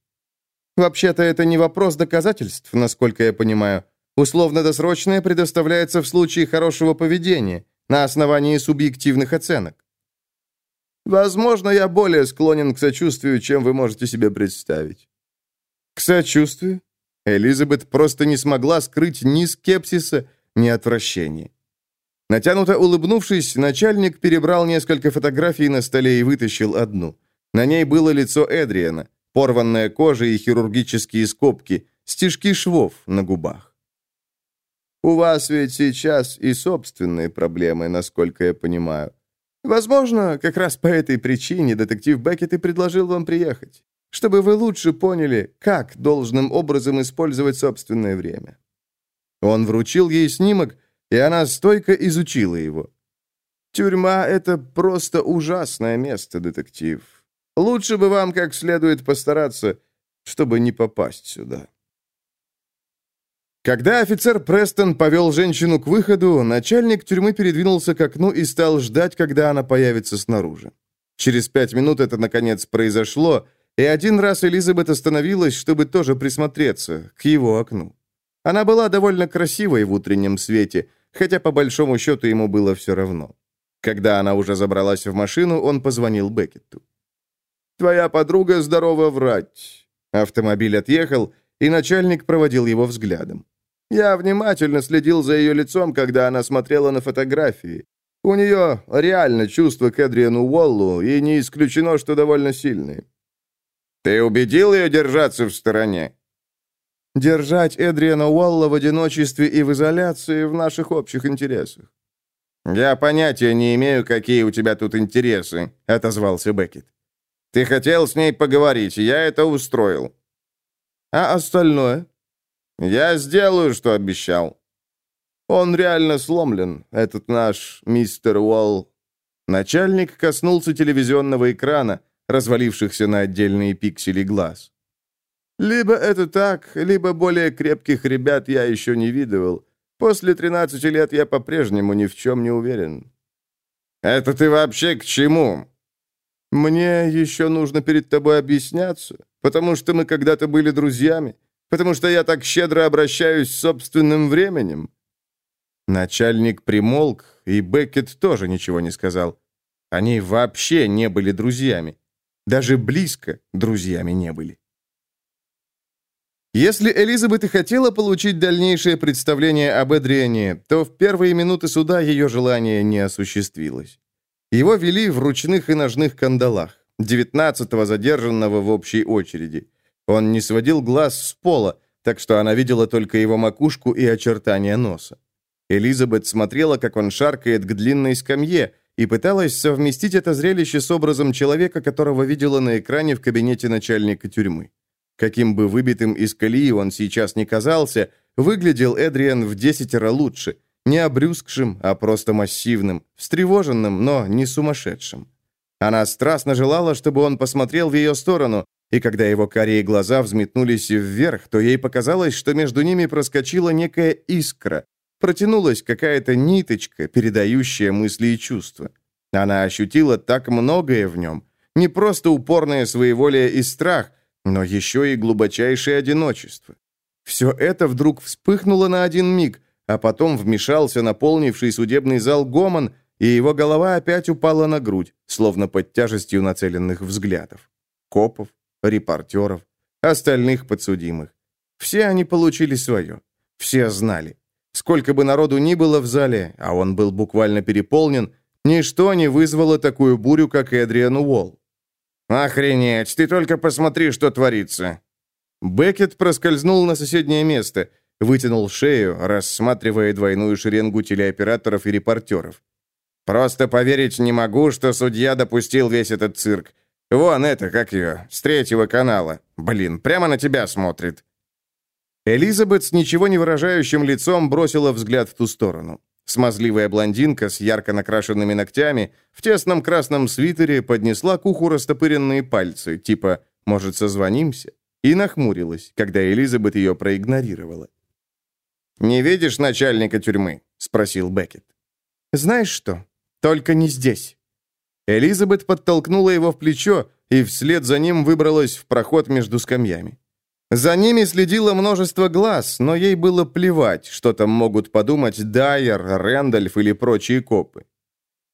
Вообще-то это не вопрос доказательств, насколько я понимаю. Условно-досрочное предоставляется в случае хорошего поведения, на основании субъективных оценок. Возможно, я более склонен к сочувствию, чем вы можете себе представить. К сочувствию? Элизабет просто не смогла скрыть ни скепсиса, ни отвращения. Натянуто улыбнувшись, начальник перебрал несколько фотографий на столе и вытащил одну. На ней было лицо Эдриана, порванная кожа и хирургические скобки, стежки швов на губах. «У вас ведь сейчас и собственные проблемы, насколько я понимаю. Возможно, как раз по этой причине детектив Беккет и предложил вам приехать. чтобы вы лучше поняли, как должным образом использовать собственное время». Он вручил ей снимок, и она стойко изучила его. «Тюрьма — это просто ужасное место, детектив. Лучше бы вам как следует постараться, чтобы не попасть сюда». Когда офицер Престон повел женщину к выходу, начальник тюрьмы передвинулся к окну и стал ждать, когда она появится снаружи. Через пять минут это, наконец, произошло, и один раз Элизабет остановилась, чтобы тоже присмотреться к его окну. Она была довольно красивой в утреннем свете, хотя по большому счету ему было все равно. Когда она уже забралась в машину, он позвонил Беккетту. «Твоя подруга здорова врать». Автомобиль отъехал, и начальник проводил его взглядом. Я внимательно следил за ее лицом, когда она смотрела на фотографии. У нее реально чувства к Эдриану Уоллу, и не исключено, что довольно сильные. «Ты убедил ее держаться в стороне?» «Держать Эдриана Уолла в одиночестве и в изоляции в наших общих интересах». «Я понятия не имею, какие у тебя тут интересы», — отозвался Беккет. «Ты хотел с ней поговорить, я это устроил». «А остальное?» «Я сделаю, что обещал». «Он реально сломлен, этот наш мистер Уолл». Начальник коснулся телевизионного экрана, развалившихся на отдельные пиксели глаз. «Либо это так, либо более крепких ребят я еще не видывал. После 13 лет я по-прежнему ни в чем не уверен». «Это ты вообще к чему?» «Мне еще нужно перед тобой объясняться, потому что мы когда-то были друзьями, потому что я так щедро обращаюсь с собственным временем». Начальник примолк, и Беккет тоже ничего не сказал. Они вообще не были друзьями. Даже близко друзьями не были. Если Элизабет и хотела получить дальнейшее представление об Эдриане, то в первые минуты суда ее желание не осуществилось. Его вели в ручных и ножных кандалах, девятнадцатого задержанного в общей очереди. Он не сводил глаз с пола, так что она видела только его макушку и очертания носа. Элизабет смотрела, как он шаркает к длинной скамье, и пыталась совместить это зрелище с образом человека, которого видела на экране в кабинете начальника тюрьмы. Каким бы выбитым из колеи он сейчас не казался, выглядел Эдриан в десятеро лучше. Не обрюзгшим, а просто массивным, встревоженным, но не сумасшедшим. Она страстно желала, чтобы он посмотрел в ее сторону, и когда его карие глаза взметнулись вверх, то ей показалось, что между ними проскочила некая искра, протянулась какая-то ниточка, передающая мысли и чувства. Она ощутила так многое в нем. Не просто упорное своеволие и страх, но еще и глубочайшее одиночество. Все это вдруг вспыхнуло на один миг, а потом вмешался наполнивший судебный зал гомон, и его голова опять упала на грудь, словно под тяжестью нацеленных взглядов. Копов, репортеров, остальных подсудимых. Все они получили свое. Все знали. Сколько бы народу ни было в зале, а он был буквально переполнен, ничто не вызвало такую бурю, как Эдриан Уолл. «Охренеть, ты только посмотри, что творится!» Беккет проскользнул на соседнее место, вытянул шею, рассматривая двойную шеренгу телеоператоров и репортеров. «Просто поверить не могу, что судья допустил весь этот цирк. Вон это, как ее, с третьего канала. Блин, прямо на тебя смотрит». Элизабет с ничего не выражающим лицом бросила взгляд в ту сторону. Смазливая блондинка с ярко накрашенными ногтями в тесном красном свитере поднесла к уху растопыренные пальцы, типа «может, созвонимся?» и нахмурилась, когда Элизабет ее проигнорировала. «Не видишь начальника тюрьмы?» — спросил Беккет. «Знаешь что? Только не здесь». Элизабет подтолкнула его в плечо и вслед за ним выбралась в проход между скамьями. За ними следило множество глаз, но ей было плевать, что там могут подумать Дайер, Рэндальф или прочие копы.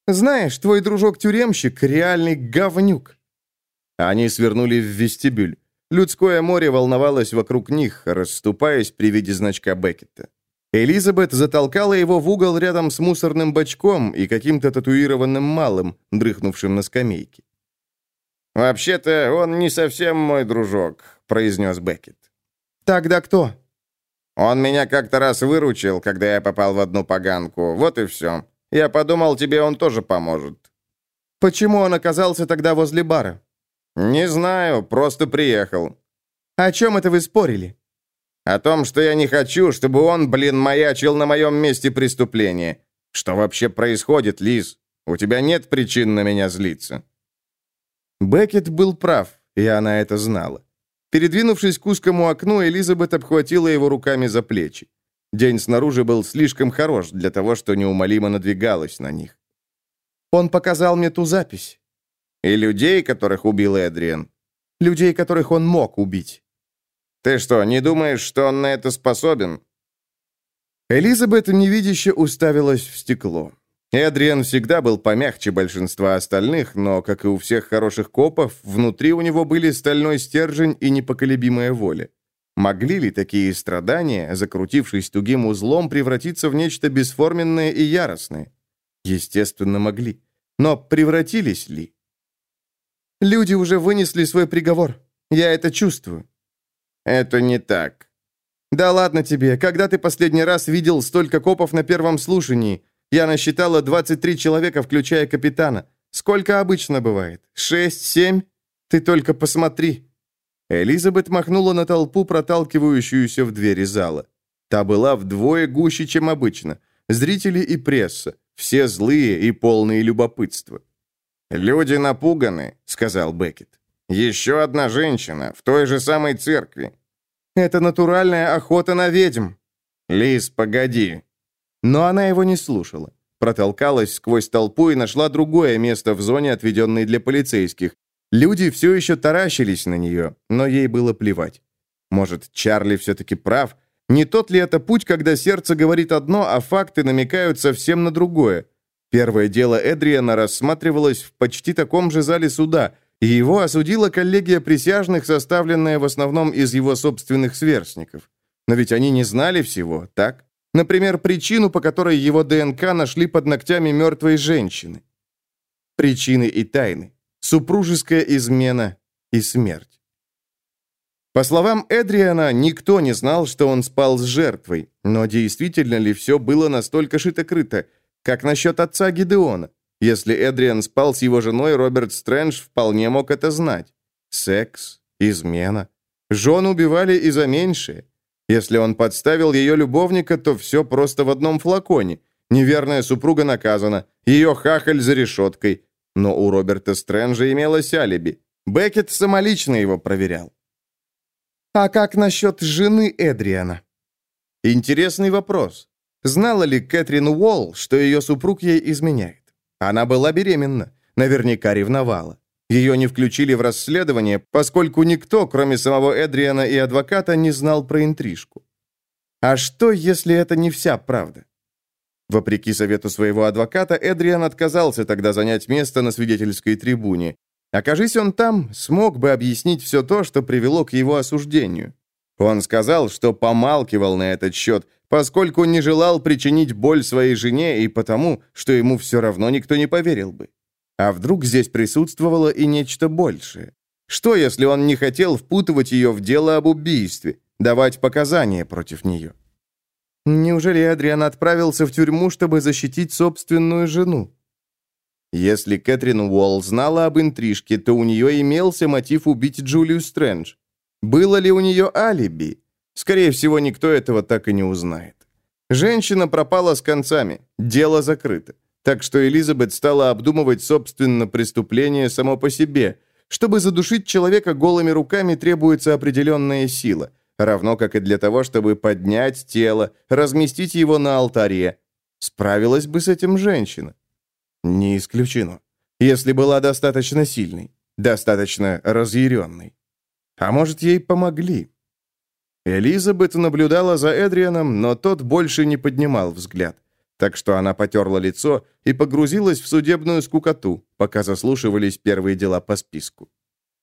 «Знаешь, твой дружок-тюремщик — реальный говнюк». Они свернули в вестибюль. Людское море волновалось вокруг них, расступаясь при виде значка Беккета. Элизабет затолкала его в угол рядом с мусорным бачком и каким-то татуированным малым, дрыхнувшим на скамейке. «Вообще-то он не совсем мой дружок», — произнес Беккет. «Тогда кто?» «Он меня как-то раз выручил, когда я попал в одну поганку. Вот и все. Я подумал, тебе он тоже поможет». «Почему он оказался тогда возле бара?» «Не знаю, просто приехал». «О чем это вы спорили?» «О том, что я не хочу, чтобы он, блин, маячил на моем месте преступления. Что вообще происходит, Лиз? У тебя нет причин на меня злиться». Беккет был прав, и она это знала. Передвинувшись к узкому окну, Элизабет обхватила его руками за плечи. День снаружи был слишком хорош для того, что неумолимо надвигалось на них. Он показал мне ту запись. И людей, которых убил Эдриан. Людей, которых он мог убить. Ты что, не думаешь, что он на это способен? Элизабет невидяще уставилась в стекло. Эдриан всегда был помягче большинства остальных, но, как и у всех хороших копов, внутри у него были стальной стержень и непоколебимая воля. Могли ли такие страдания, закрутившись тугим узлом, превратиться в нечто бесформенное и яростное? Естественно, могли. Но превратились ли? Люди уже вынесли свой приговор. Я это чувствую. Это не так. Да ладно тебе. Когда ты последний раз видел столько копов на первом слушании? Я насчитала 23 человека, включая капитана. Сколько обычно бывает? Шесть, семь? Ты только посмотри». Элизабет махнула на толпу, проталкивающуюся в двери зала. Та была вдвое гуще, чем обычно. Зрители и пресса. Все злые и полные любопытства. «Люди напуганы», — сказал Беккет. «Еще одна женщина в той же самой церкви». «Это натуральная охота на ведьм». «Лиз, погоди. Но она его не слушала. Протолкалась сквозь толпу и нашла другое место в зоне, отведенной для полицейских. Люди все еще таращились на нее, но ей было плевать. Может, Чарли все-таки прав? Не тот ли это путь, когда сердце говорит одно, а факты намекают совсем на другое? Первое дело Эдриана рассматривалось в почти таком же зале суда, и его осудила коллегия присяжных, составленная в основном из его собственных сверстников. Но ведь они не знали всего, так? Например, причину, по которой его ДНК нашли под ногтями мертвой женщины. Причины и тайны. Супружеская измена и смерть. По словам Эдриана, никто не знал, что он спал с жертвой, но действительно ли все было настолько шито-крыто? Как насчет отца Гидеона? Если Эдриан спал с его женой, Роберт Стрэндж вполне мог это знать. Секс, измена. Жен убивали и за меньшее. Если он подставил ее любовника, то все просто в одном флаконе. Неверная супруга наказана, ее хахаль за решеткой. Но у Роберта Стрэнджа имелось алиби. Беккет самолично его проверял. А как насчет жены Эдриана? Интересный вопрос. Знала ли Кэтрин Уолл, что ее супруг ей изменяет? Она была беременна, наверняка ревновала. Ее не включили в расследование, поскольку никто, кроме самого Эдриана и адвоката, не знал про интрижку. А что, если это не вся правда? Вопреки совету своего адвоката, Эдриан отказался тогда занять место на свидетельской трибуне. Окажись он там, смог бы объяснить все то, что привело к его осуждению. Он сказал, что помалкивал на этот счет, поскольку не желал причинить боль своей жене и потому, что ему все равно никто не поверил бы. А вдруг здесь присутствовало и нечто большее? Что, если он не хотел впутывать ее в дело об убийстве, давать показания против нее? Неужели Адриан отправился в тюрьму, чтобы защитить собственную жену? Если Кэтрин Уолл знала об интрижке, то у нее имелся мотив убить Джулию Стрэндж. Было ли у нее алиби? Скорее всего, никто этого так и не узнает. Женщина пропала с концами, дело закрыто. Так что Элизабет стала обдумывать собственно преступление само по себе. Чтобы задушить человека голыми руками требуется определенная сила, равно как и для того, чтобы поднять тело, разместить его на алтаре. Справилась бы с этим женщина? Не исключено. Если была достаточно сильной, достаточно разъяренной. А может, ей помогли? Элизабет наблюдала за Эдрианом, но тот больше не поднимал взгляд так что она потерла лицо и погрузилась в судебную скукоту, пока заслушивались первые дела по списку.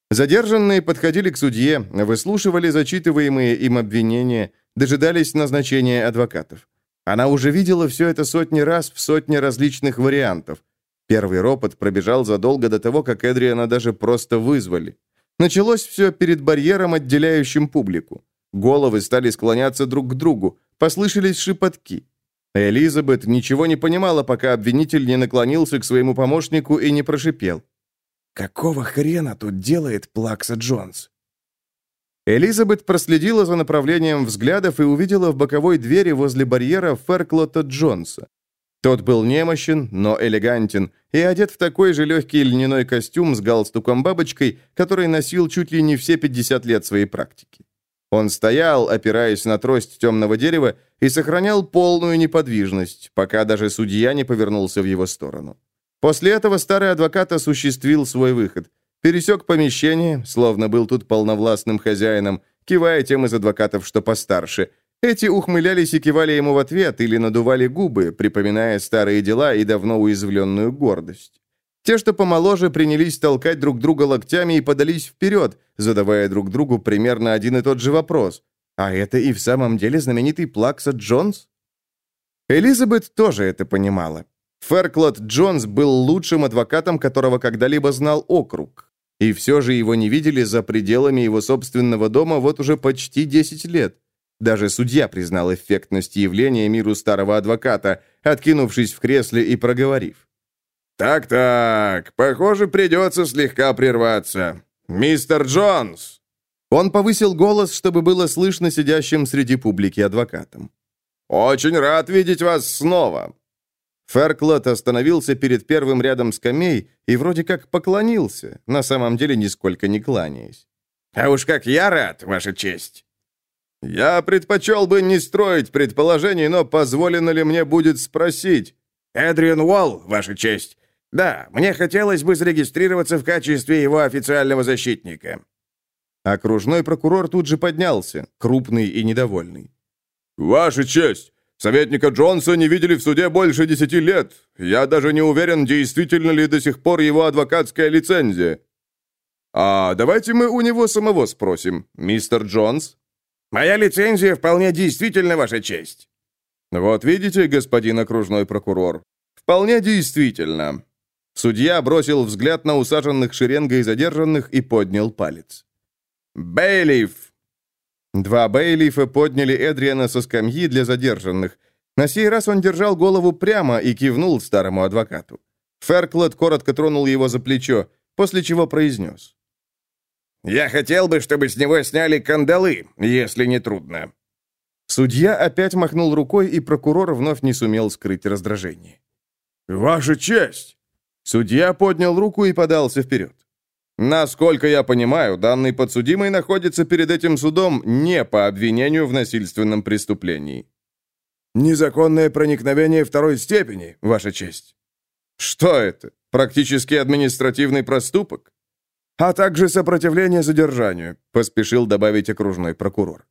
Задержанные подходили к судье, выслушивали зачитываемые им обвинения, дожидались назначения адвокатов. Она уже видела все это сотни раз в сотне различных вариантов. Первый ропот пробежал задолго до того, как Эдриана даже просто вызвали. Началось все перед барьером, отделяющим публику. Головы стали склоняться друг к другу, послышались шепотки. Элизабет ничего не понимала, пока обвинитель не наклонился к своему помощнику и не прошипел. Какого хрена тут делает Плакса Джонс? Элизабет проследила за направлением взглядов и увидела в боковой двери возле барьера Ферклота Джонса. Тот был немощен, но элегантен, и одет в такой же легкий льняной костюм с галстуком-бабочкой, который носил чуть ли не все 50 лет своей практики. Он стоял, опираясь на трость темного дерева, и сохранял полную неподвижность, пока даже судья не повернулся в его сторону. После этого старый адвокат осуществил свой выход. Пересек помещение, словно был тут полновластным хозяином, кивая тем из адвокатов, что постарше. Эти ухмылялись и кивали ему в ответ или надували губы, припоминая старые дела и давно уязвленную гордость. Те, что помоложе, принялись толкать друг друга локтями и подались вперед, задавая друг другу примерно один и тот же вопрос. А это и в самом деле знаменитый Плакса Джонс? Элизабет тоже это понимала. Ферклот Джонс был лучшим адвокатом, которого когда-либо знал округ. И все же его не видели за пределами его собственного дома вот уже почти 10 лет. Даже судья признал эффектность явления миру старого адвоката, откинувшись в кресле и проговорив. «Так-так, похоже, придется слегка прерваться. Мистер Джонс!» Он повысил голос, чтобы было слышно сидящим среди публики адвокатам. «Очень рад видеть вас снова. Ферклот остановился перед первым рядом скамей и вроде как поклонился, на самом деле нисколько не кланяясь. «А уж как я рад, Ваша честь!» «Я предпочел бы не строить предположений, но позволено ли мне будет спросить?» «Эдриан Уолл, Ваша честь. Да, мне хотелось бы зарегистрироваться в качестве его официального защитника». Окружной прокурор тут же поднялся, крупный и недовольный. «Ваша честь, Советника Джонса не видели в суде больше десяти лет. Я даже не уверен, действительно ли до сих пор его адвокатская лицензия. А давайте мы у него самого спросим, мистер Джонс. Моя лицензия вполне действительно, Ваша честь. Вот видите, господин окружной прокурор, вполне действительно. Судья бросил взгляд на усаженных шеренгой задержанных и поднял палец. «Бейлиф, Два бейлифа подняли Эдриана со скамьи для задержанных. На сей раз он держал голову прямо и кивнул старому адвокату. Ферклот коротко тронул его за плечо, после чего произнес. «Я хотел бы, чтобы с него сняли кандалы, если не трудно». Судья опять махнул рукой, и прокурор вновь не сумел скрыть раздражение. «Ваша честь!» Судья поднял руку и подался вперед. Насколько я понимаю, данный подсудимый находится перед этим судом не по обвинению в насильственном преступлении. Незаконное проникновение второй степени, Ваша честь. Что это? Практически административный проступок? А также сопротивление задержанию, поспешил добавить окружной прокурор.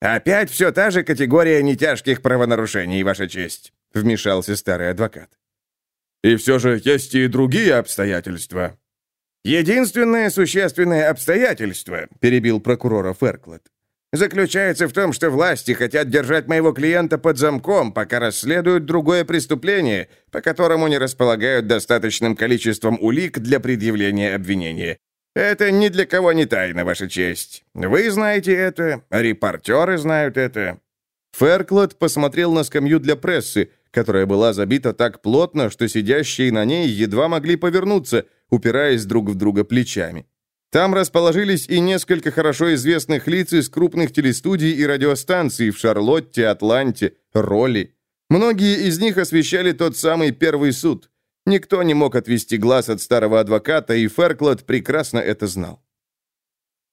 «Опять все та же категория нетяжких правонарушений, Ваша честь», — вмешался старый адвокат. «И все же есть и другие обстоятельства», «Единственное существенное обстоятельство», — перебил прокурора Ферклот, «заключается в том, что власти хотят держать моего клиента под замком, пока расследуют другое преступление, по которому не располагают достаточным количеством улик для предъявления обвинения. Это ни для кого не тайна, Ваша честь. Вы знаете это, репортеры знают это». Ферклот посмотрел на скамью для прессы, которая была забита так плотно, что сидящие на ней едва могли повернуться — упираясь друг в друга плечами. Там расположились и несколько хорошо известных лиц из крупных телестудий и радиостанций в Шарлотте, Атланте, Ролли. Многие из них освещали тот самый первый суд. Никто не мог отвести глаз от старого адвоката, и Ферклот прекрасно это знал.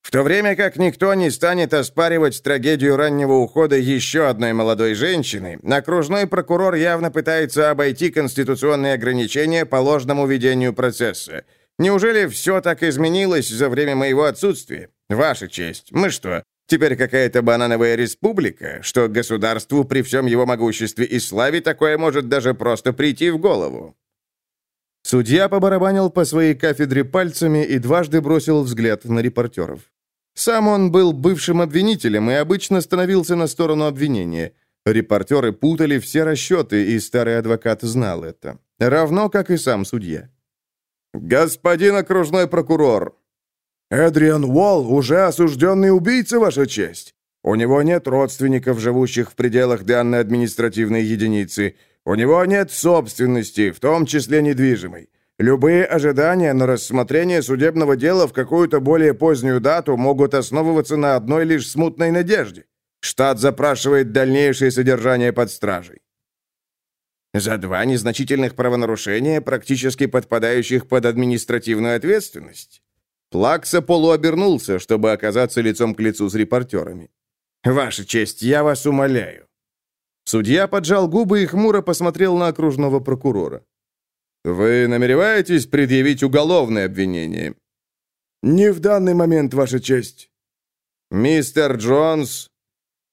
В то время как никто не станет оспаривать трагедию раннего ухода еще одной молодой женщины, окружной прокурор явно пытается обойти конституционные ограничения по ложному ведению процесса. Неужели все так изменилось за время моего отсутствия? Ваша честь, мы что, теперь какая-то банановая республика, что государству при всем его могуществе и славе такое может даже просто прийти в голову? Судья побарабанил по своей кафедре пальцами и дважды бросил взгляд на репортеров. Сам он был бывшим обвинителем и обычно становился на сторону обвинения. Репортеры путали все расчеты, и старый адвокат знал это. Равно, как и сам судья. «Господин окружной прокурор!» «Эдриан Уолл уже осужденный убийца, Ваша честь. У него нет родственников, живущих в пределах данной административной единицы. У него нет собственности, в том числе недвижимой. Любые ожидания на рассмотрение судебного дела в какую-то более позднюю дату могут основываться на одной лишь смутной надежде. Штат запрашивает дальнейшее содержание под стражей. За два незначительных правонарушения, практически подпадающих под административную ответственность. Плакса полуобернулся, чтобы оказаться лицом к лицу с репортерами. «Ваша честь, я вас умоляю». Судья поджал губы и хмуро посмотрел на окружного прокурора. «Вы намереваетесь предъявить уголовное обвинение?» «Не в данный момент, Ваша честь». «Мистер Джонс...»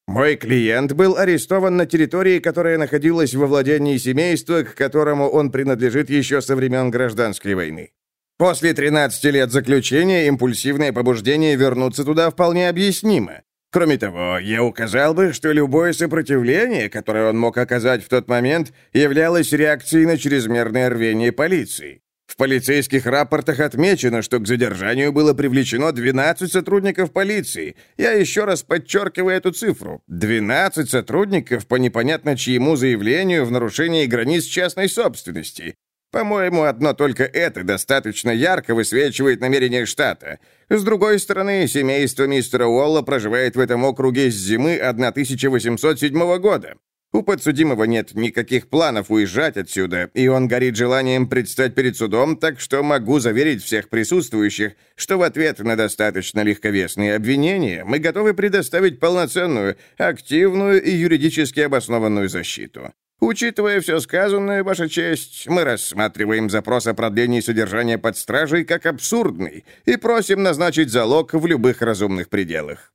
«Мой клиент был арестован на территории, которая находилась во владении семейства, к которому он принадлежит еще со времен гражданской войны. После 13 лет заключения импульсивное побуждение вернуться туда вполне объяснимо. Кроме того, я указал бы, что любое сопротивление, которое он мог оказать в тот момент, являлось реакцией на чрезмерное рвение полиции. В полицейских рапортах отмечено, что к задержанию было привлечено 12 сотрудников полиции. Я еще раз подчеркиваю эту цифру. 12 сотрудников по непонятно чьему заявлению в нарушении границ частной собственности. По-моему, одно только это достаточно ярко высвечивает намерение штата. С другой стороны, семейство мистера Уолла проживает в этом округе с зимы 1807 года. У подсудимого нет никаких планов уезжать отсюда, и он горит желанием предстать перед судом, так что могу заверить всех присутствующих, что в ответ на достаточно легковесные обвинения мы готовы предоставить полноценную, активную и юридически обоснованную защиту. Учитывая все сказанное, Ваша честь, мы рассматриваем запрос о продлении содержания под стражей как абсурдный и просим назначить залог в любых разумных пределах».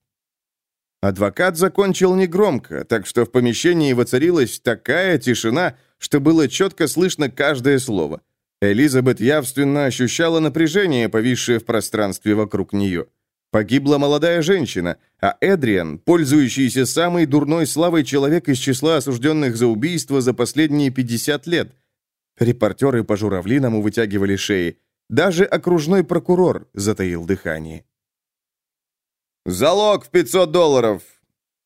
Адвокат закончил негромко, так что в помещении воцарилась такая тишина, что было четко слышно каждое слово. Элизабет явственно ощущала напряжение, повисшее в пространстве вокруг нее. Погибла молодая женщина, а Эдриан, пользующийся самой дурной славой человек из числа осужденных за убийство за последние 50 лет. Репортеры по журавлиному вытягивали шеи. Даже окружной прокурор затаил дыхание. «Залог в 500 долларов!»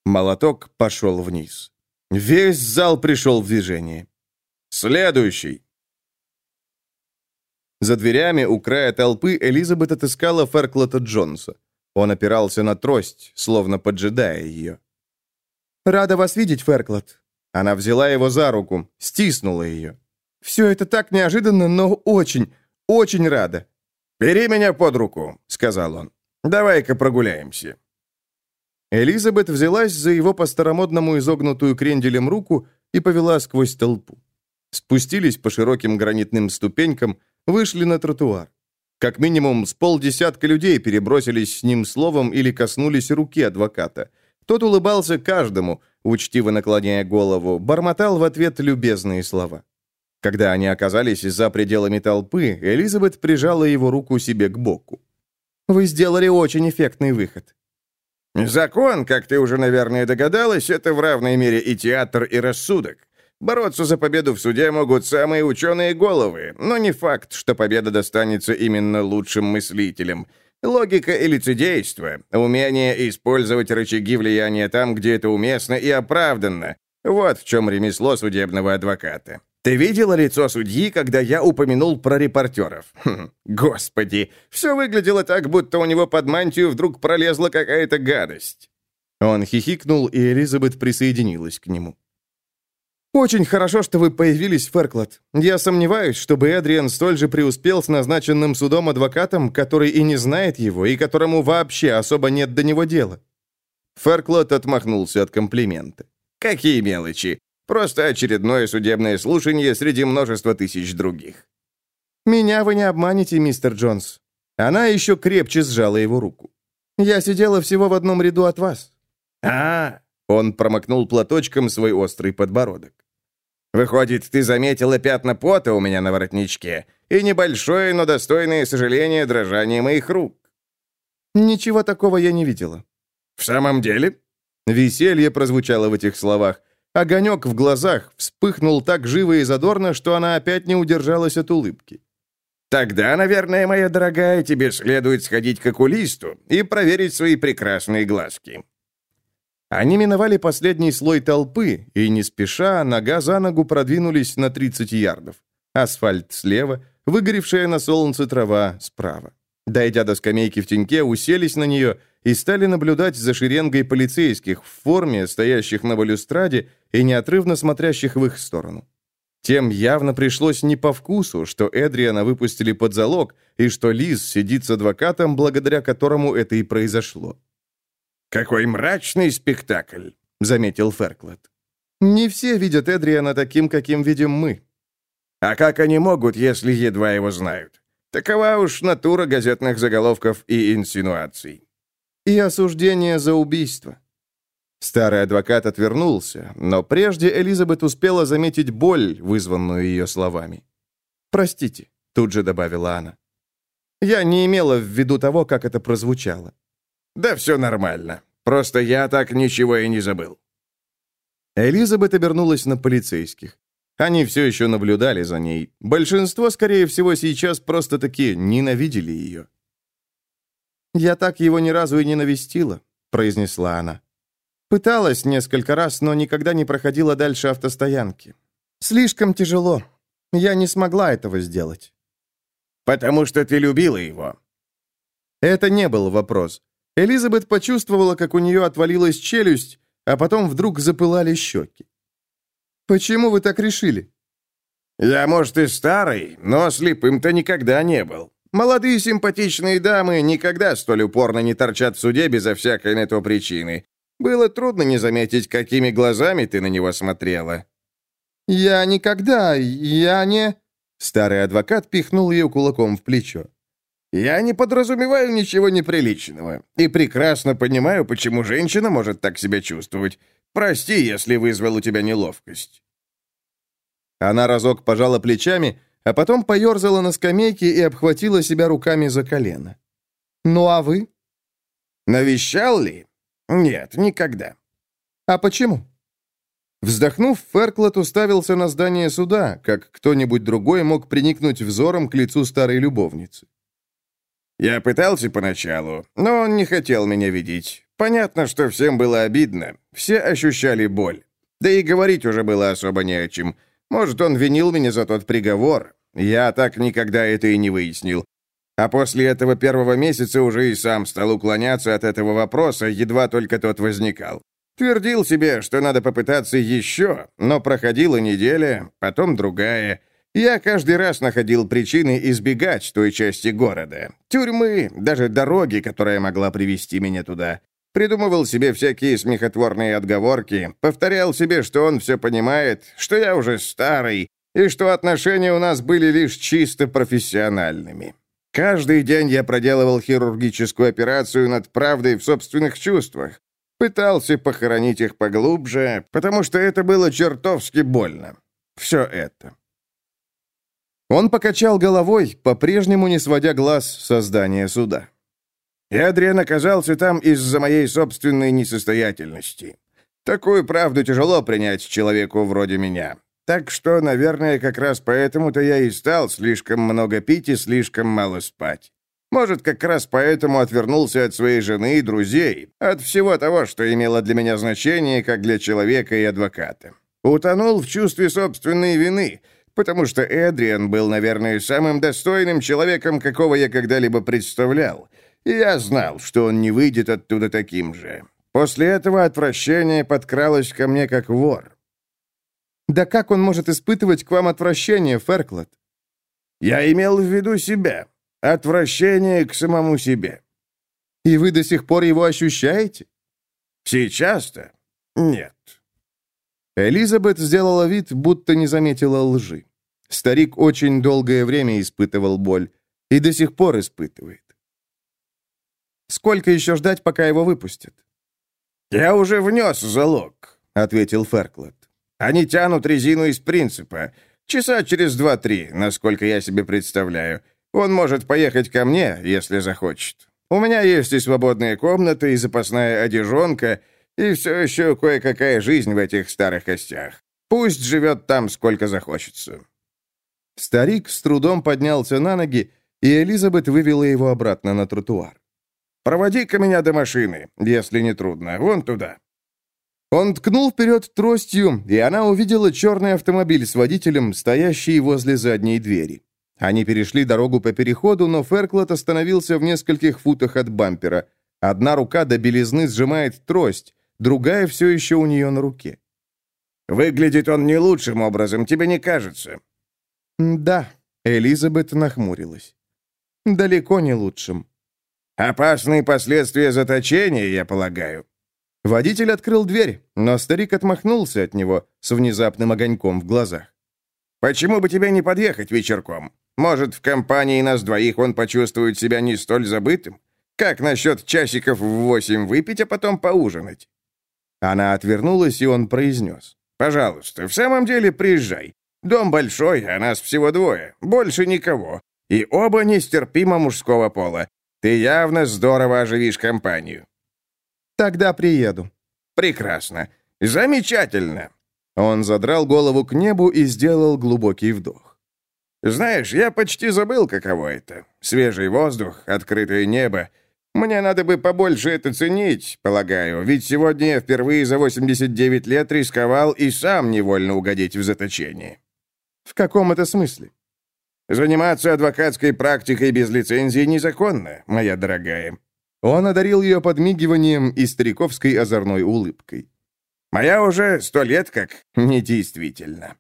Молоток пошел вниз. Весь зал пришел в движение. «Следующий!» За дверями у края толпы Элизабет отыскала Ферклота Джонса. Он опирался на трость, словно поджидая ее. «Рада вас видеть, Ферклот». Она взяла его за руку, стиснула ее. «Все это так неожиданно, но очень, очень рада». «Бери меня под руку», — сказал он. «Давай-ка прогуляемся». Элизабет взялась за его по-старомодному изогнутую кренделем руку и повела сквозь толпу. Спустились по широким гранитным ступенькам, вышли на тротуар. Как минимум с полдесятка людей перебросились с ним словом или коснулись руки адвоката. Тот улыбался каждому, учтиво наклоняя голову, бормотал в ответ любезные слова. Когда они оказались за пределами толпы, Элизабет прижала его руку себе к боку. «Вы сделали очень эффектный выход». «Закон, как ты уже, наверное, догадалась, это в равной мере и театр, и рассудок. Бороться за победу в суде могут самые ученые головы, но не факт, что победа достанется именно лучшим мыслителям. Логика и лицедейство, умение использовать рычаги влияния там, где это уместно и оправданно. Вот в чем ремесло судебного адвоката. Ты видела лицо судьи, когда я упомянул про репортеров? Хм, господи, все выглядело так, будто у него под мантию вдруг пролезла какая-то гадость. Он хихикнул, и Элизабет присоединилась к нему. «Очень хорошо, что вы появились, Ферклот. Я сомневаюсь, чтобы Эдриан столь же преуспел с назначенным судом адвокатом, который и не знает его, и которому вообще особо нет до него дела». Ферклот отмахнулся от комплимента. «Какие мелочи! Просто очередное судебное слушание среди множества тысяч других». «Меня вы не обманете, мистер Джонс». Она еще крепче сжала его руку. «Я сидела всего в одном ряду от вас». «А, -а, -а Он промокнул платочком свой острый подбородок. Выходит, ты заметила пятна пота у меня на воротничке и небольшое, но достойное сожаление дрожание моих рук». «Ничего такого я не видела». «В самом деле?» Веселье прозвучало в этих словах. Огонек в глазах вспыхнул так живо и задорно, что она опять не удержалась от улыбки. «Тогда, наверное, моя дорогая, тебе следует сходить к окулисту и проверить свои прекрасные глазки. Они миновали последний слой толпы и, не спеша, нога за ногу продвинулись на 30 ярдов. Асфальт слева, выгоревшая на солнце трава справа. Дойдя до скамейки в теньке, уселись на нее и стали наблюдать за шеренгой полицейских в форме, стоящих на балюстраде и неотрывно смотрящих в их сторону. Тем явно пришлось не по вкусу, что Эдриана выпустили под залог, и что Лиз сидит с адвокатом, благодаря которому это и произошло. «Какой мрачный спектакль!» — заметил Ферклет. «Не все видят Эдриана таким, каким видим мы». «А как они могут, если едва его знают? Такова уж натура газетных заголовков и инсинуаций». «И осуждение за убийство». Старый адвокат отвернулся, но прежде Элизабет успела заметить боль, вызванную ее словами. «Простите», — тут же добавила она. «Я не имела в виду того, как это прозвучало». «Да все нормально. Просто я так ничего и не забыл». Элизабет обернулась на полицейских. Они все еще наблюдали за ней. Большинство, скорее всего, сейчас просто-таки ненавидели ее. «Я так его ни разу и не навестила», — произнесла она. Пыталась несколько раз, но никогда не проходила дальше автостоянки. Слишком тяжело. Я не смогла этого сделать. «Потому что ты любила его». Это не был вопрос. Элизабет почувствовала, как у нее отвалилась челюсть, а потом вдруг запылали щеки. «Почему вы так решили?» «Я, может, и старый, но слепым-то никогда не был. Молодые симпатичные дамы никогда столь упорно не торчат в суде безо всякой на то причины. Было трудно не заметить, какими глазами ты на него смотрела». «Я никогда, я не...» Старый адвокат пихнул ее кулаком в плечо. «Я не подразумеваю ничего неприличного и прекрасно понимаю, почему женщина может так себя чувствовать. Прости, если вызвал у тебя неловкость». Она разок пожала плечами, а потом поерзала на скамейке и обхватила себя руками за колено. «Ну а вы?» «Навещал ли? «Нет, никогда». «А почему?» Вздохнув, Ферклот уставился на здание суда, как кто-нибудь другой мог приникнуть взором к лицу старой любовницы. «Я пытался поначалу, но он не хотел меня видеть. Понятно, что всем было обидно. Все ощущали боль. Да и говорить уже было особо не о чем. Может, он винил меня за тот приговор. Я так никогда это и не выяснил. А после этого первого месяца уже и сам стал уклоняться от этого вопроса, едва только тот возникал. Твердил себе, что надо попытаться еще, но проходила неделя, потом другая. Я каждый раз находил причины избегать той части города. Тюрьмы, даже дороги, которая могла привести меня туда. Придумывал себе всякие смехотворные отговорки, повторял себе, что он все понимает, что я уже старый, и что отношения у нас были лишь чисто профессиональными. Каждый день я проделывал хирургическую операцию над правдой в собственных чувствах. Пытался похоронить их поглубже, потому что это было чертовски больно. Все это. Он покачал головой, по-прежнему не сводя глаз со здания суда. Эдриан оказался там из-за моей собственной несостоятельности. Такую правду тяжело принять человеку вроде меня. Так что, наверное, как раз поэтому-то я и стал слишком много пить и слишком мало спать. Может, как раз поэтому отвернулся от своей жены и друзей, от всего того, что имело для меня значение, как для человека и адвоката. Утонул в чувстве собственной вины, потому что Эдриан был, наверное, самым достойным человеком, какого я когда-либо представлял. И я знал, что он не выйдет оттуда таким же. После этого отвращение подкралось ко мне как вор. Да как он может испытывать к вам отвращение, Ферклот? Я имел в виду себя. Отвращение к самому себе. И вы до сих пор его ощущаете? Сейчас-то нет. Элизабет сделала вид, будто не заметила лжи. Старик очень долгое время испытывал боль и до сих пор испытывает. «Сколько еще ждать, пока его выпустят?» «Я уже внес залог», — ответил Ферклот. Они тянут резину из принципа. Часа через два-три, насколько я себе представляю. Он может поехать ко мне, если захочет. У меня есть и свободные комнаты, и запасная одежонка, и все еще кое-какая жизнь в этих старых костях. Пусть живет там, сколько захочется». Старик с трудом поднялся на ноги, и Элизабет вывела его обратно на тротуар. «Проводи-ка меня до машины, если не трудно, вон туда». Он ткнул вперед тростью, и она увидела черный автомобиль с водителем, стоящий возле задней двери. Они перешли дорогу по переходу, но Ферклот остановился в нескольких футах от бампера. Одна рука до белизны сжимает трость, другая все еще у нее на руке. «Выглядит он не лучшим образом, тебе не кажется?» «Да», — Элизабет нахмурилась. «Далеко не лучшим». «Опасные последствия заточения, я полагаю». Водитель открыл дверь, но старик отмахнулся от него с внезапным огоньком в глазах. «Почему бы тебе не подъехать вечерком? Может, в компании нас двоих он почувствует себя не столь забытым? Как насчет часиков в восемь выпить, а потом поужинать?» Она отвернулась, и он произнес. «Пожалуйста, в самом деле приезжай. Дом большой, а нас всего двое. Больше никого. И оба нестерпимо мужского пола. Ты явно здорово оживишь компанию». «Тогда приеду». «Прекрасно. Замечательно». Он задрал голову к небу и сделал глубокий вдох. «Знаешь, я почти забыл, каково это. Свежий воздух, открытое небо. Мне надо бы побольше это ценить, полагаю, ведь сегодня я впервые за 89 лет рисковал и сам невольно угодить в заточение». «В каком это смысле?» «Заниматься адвокатской практикой без лицензии незаконно, моя дорогая». Он одарил ее подмигиванием и стариковской озорной улыбкой. «Моя уже сто лет как недействительно».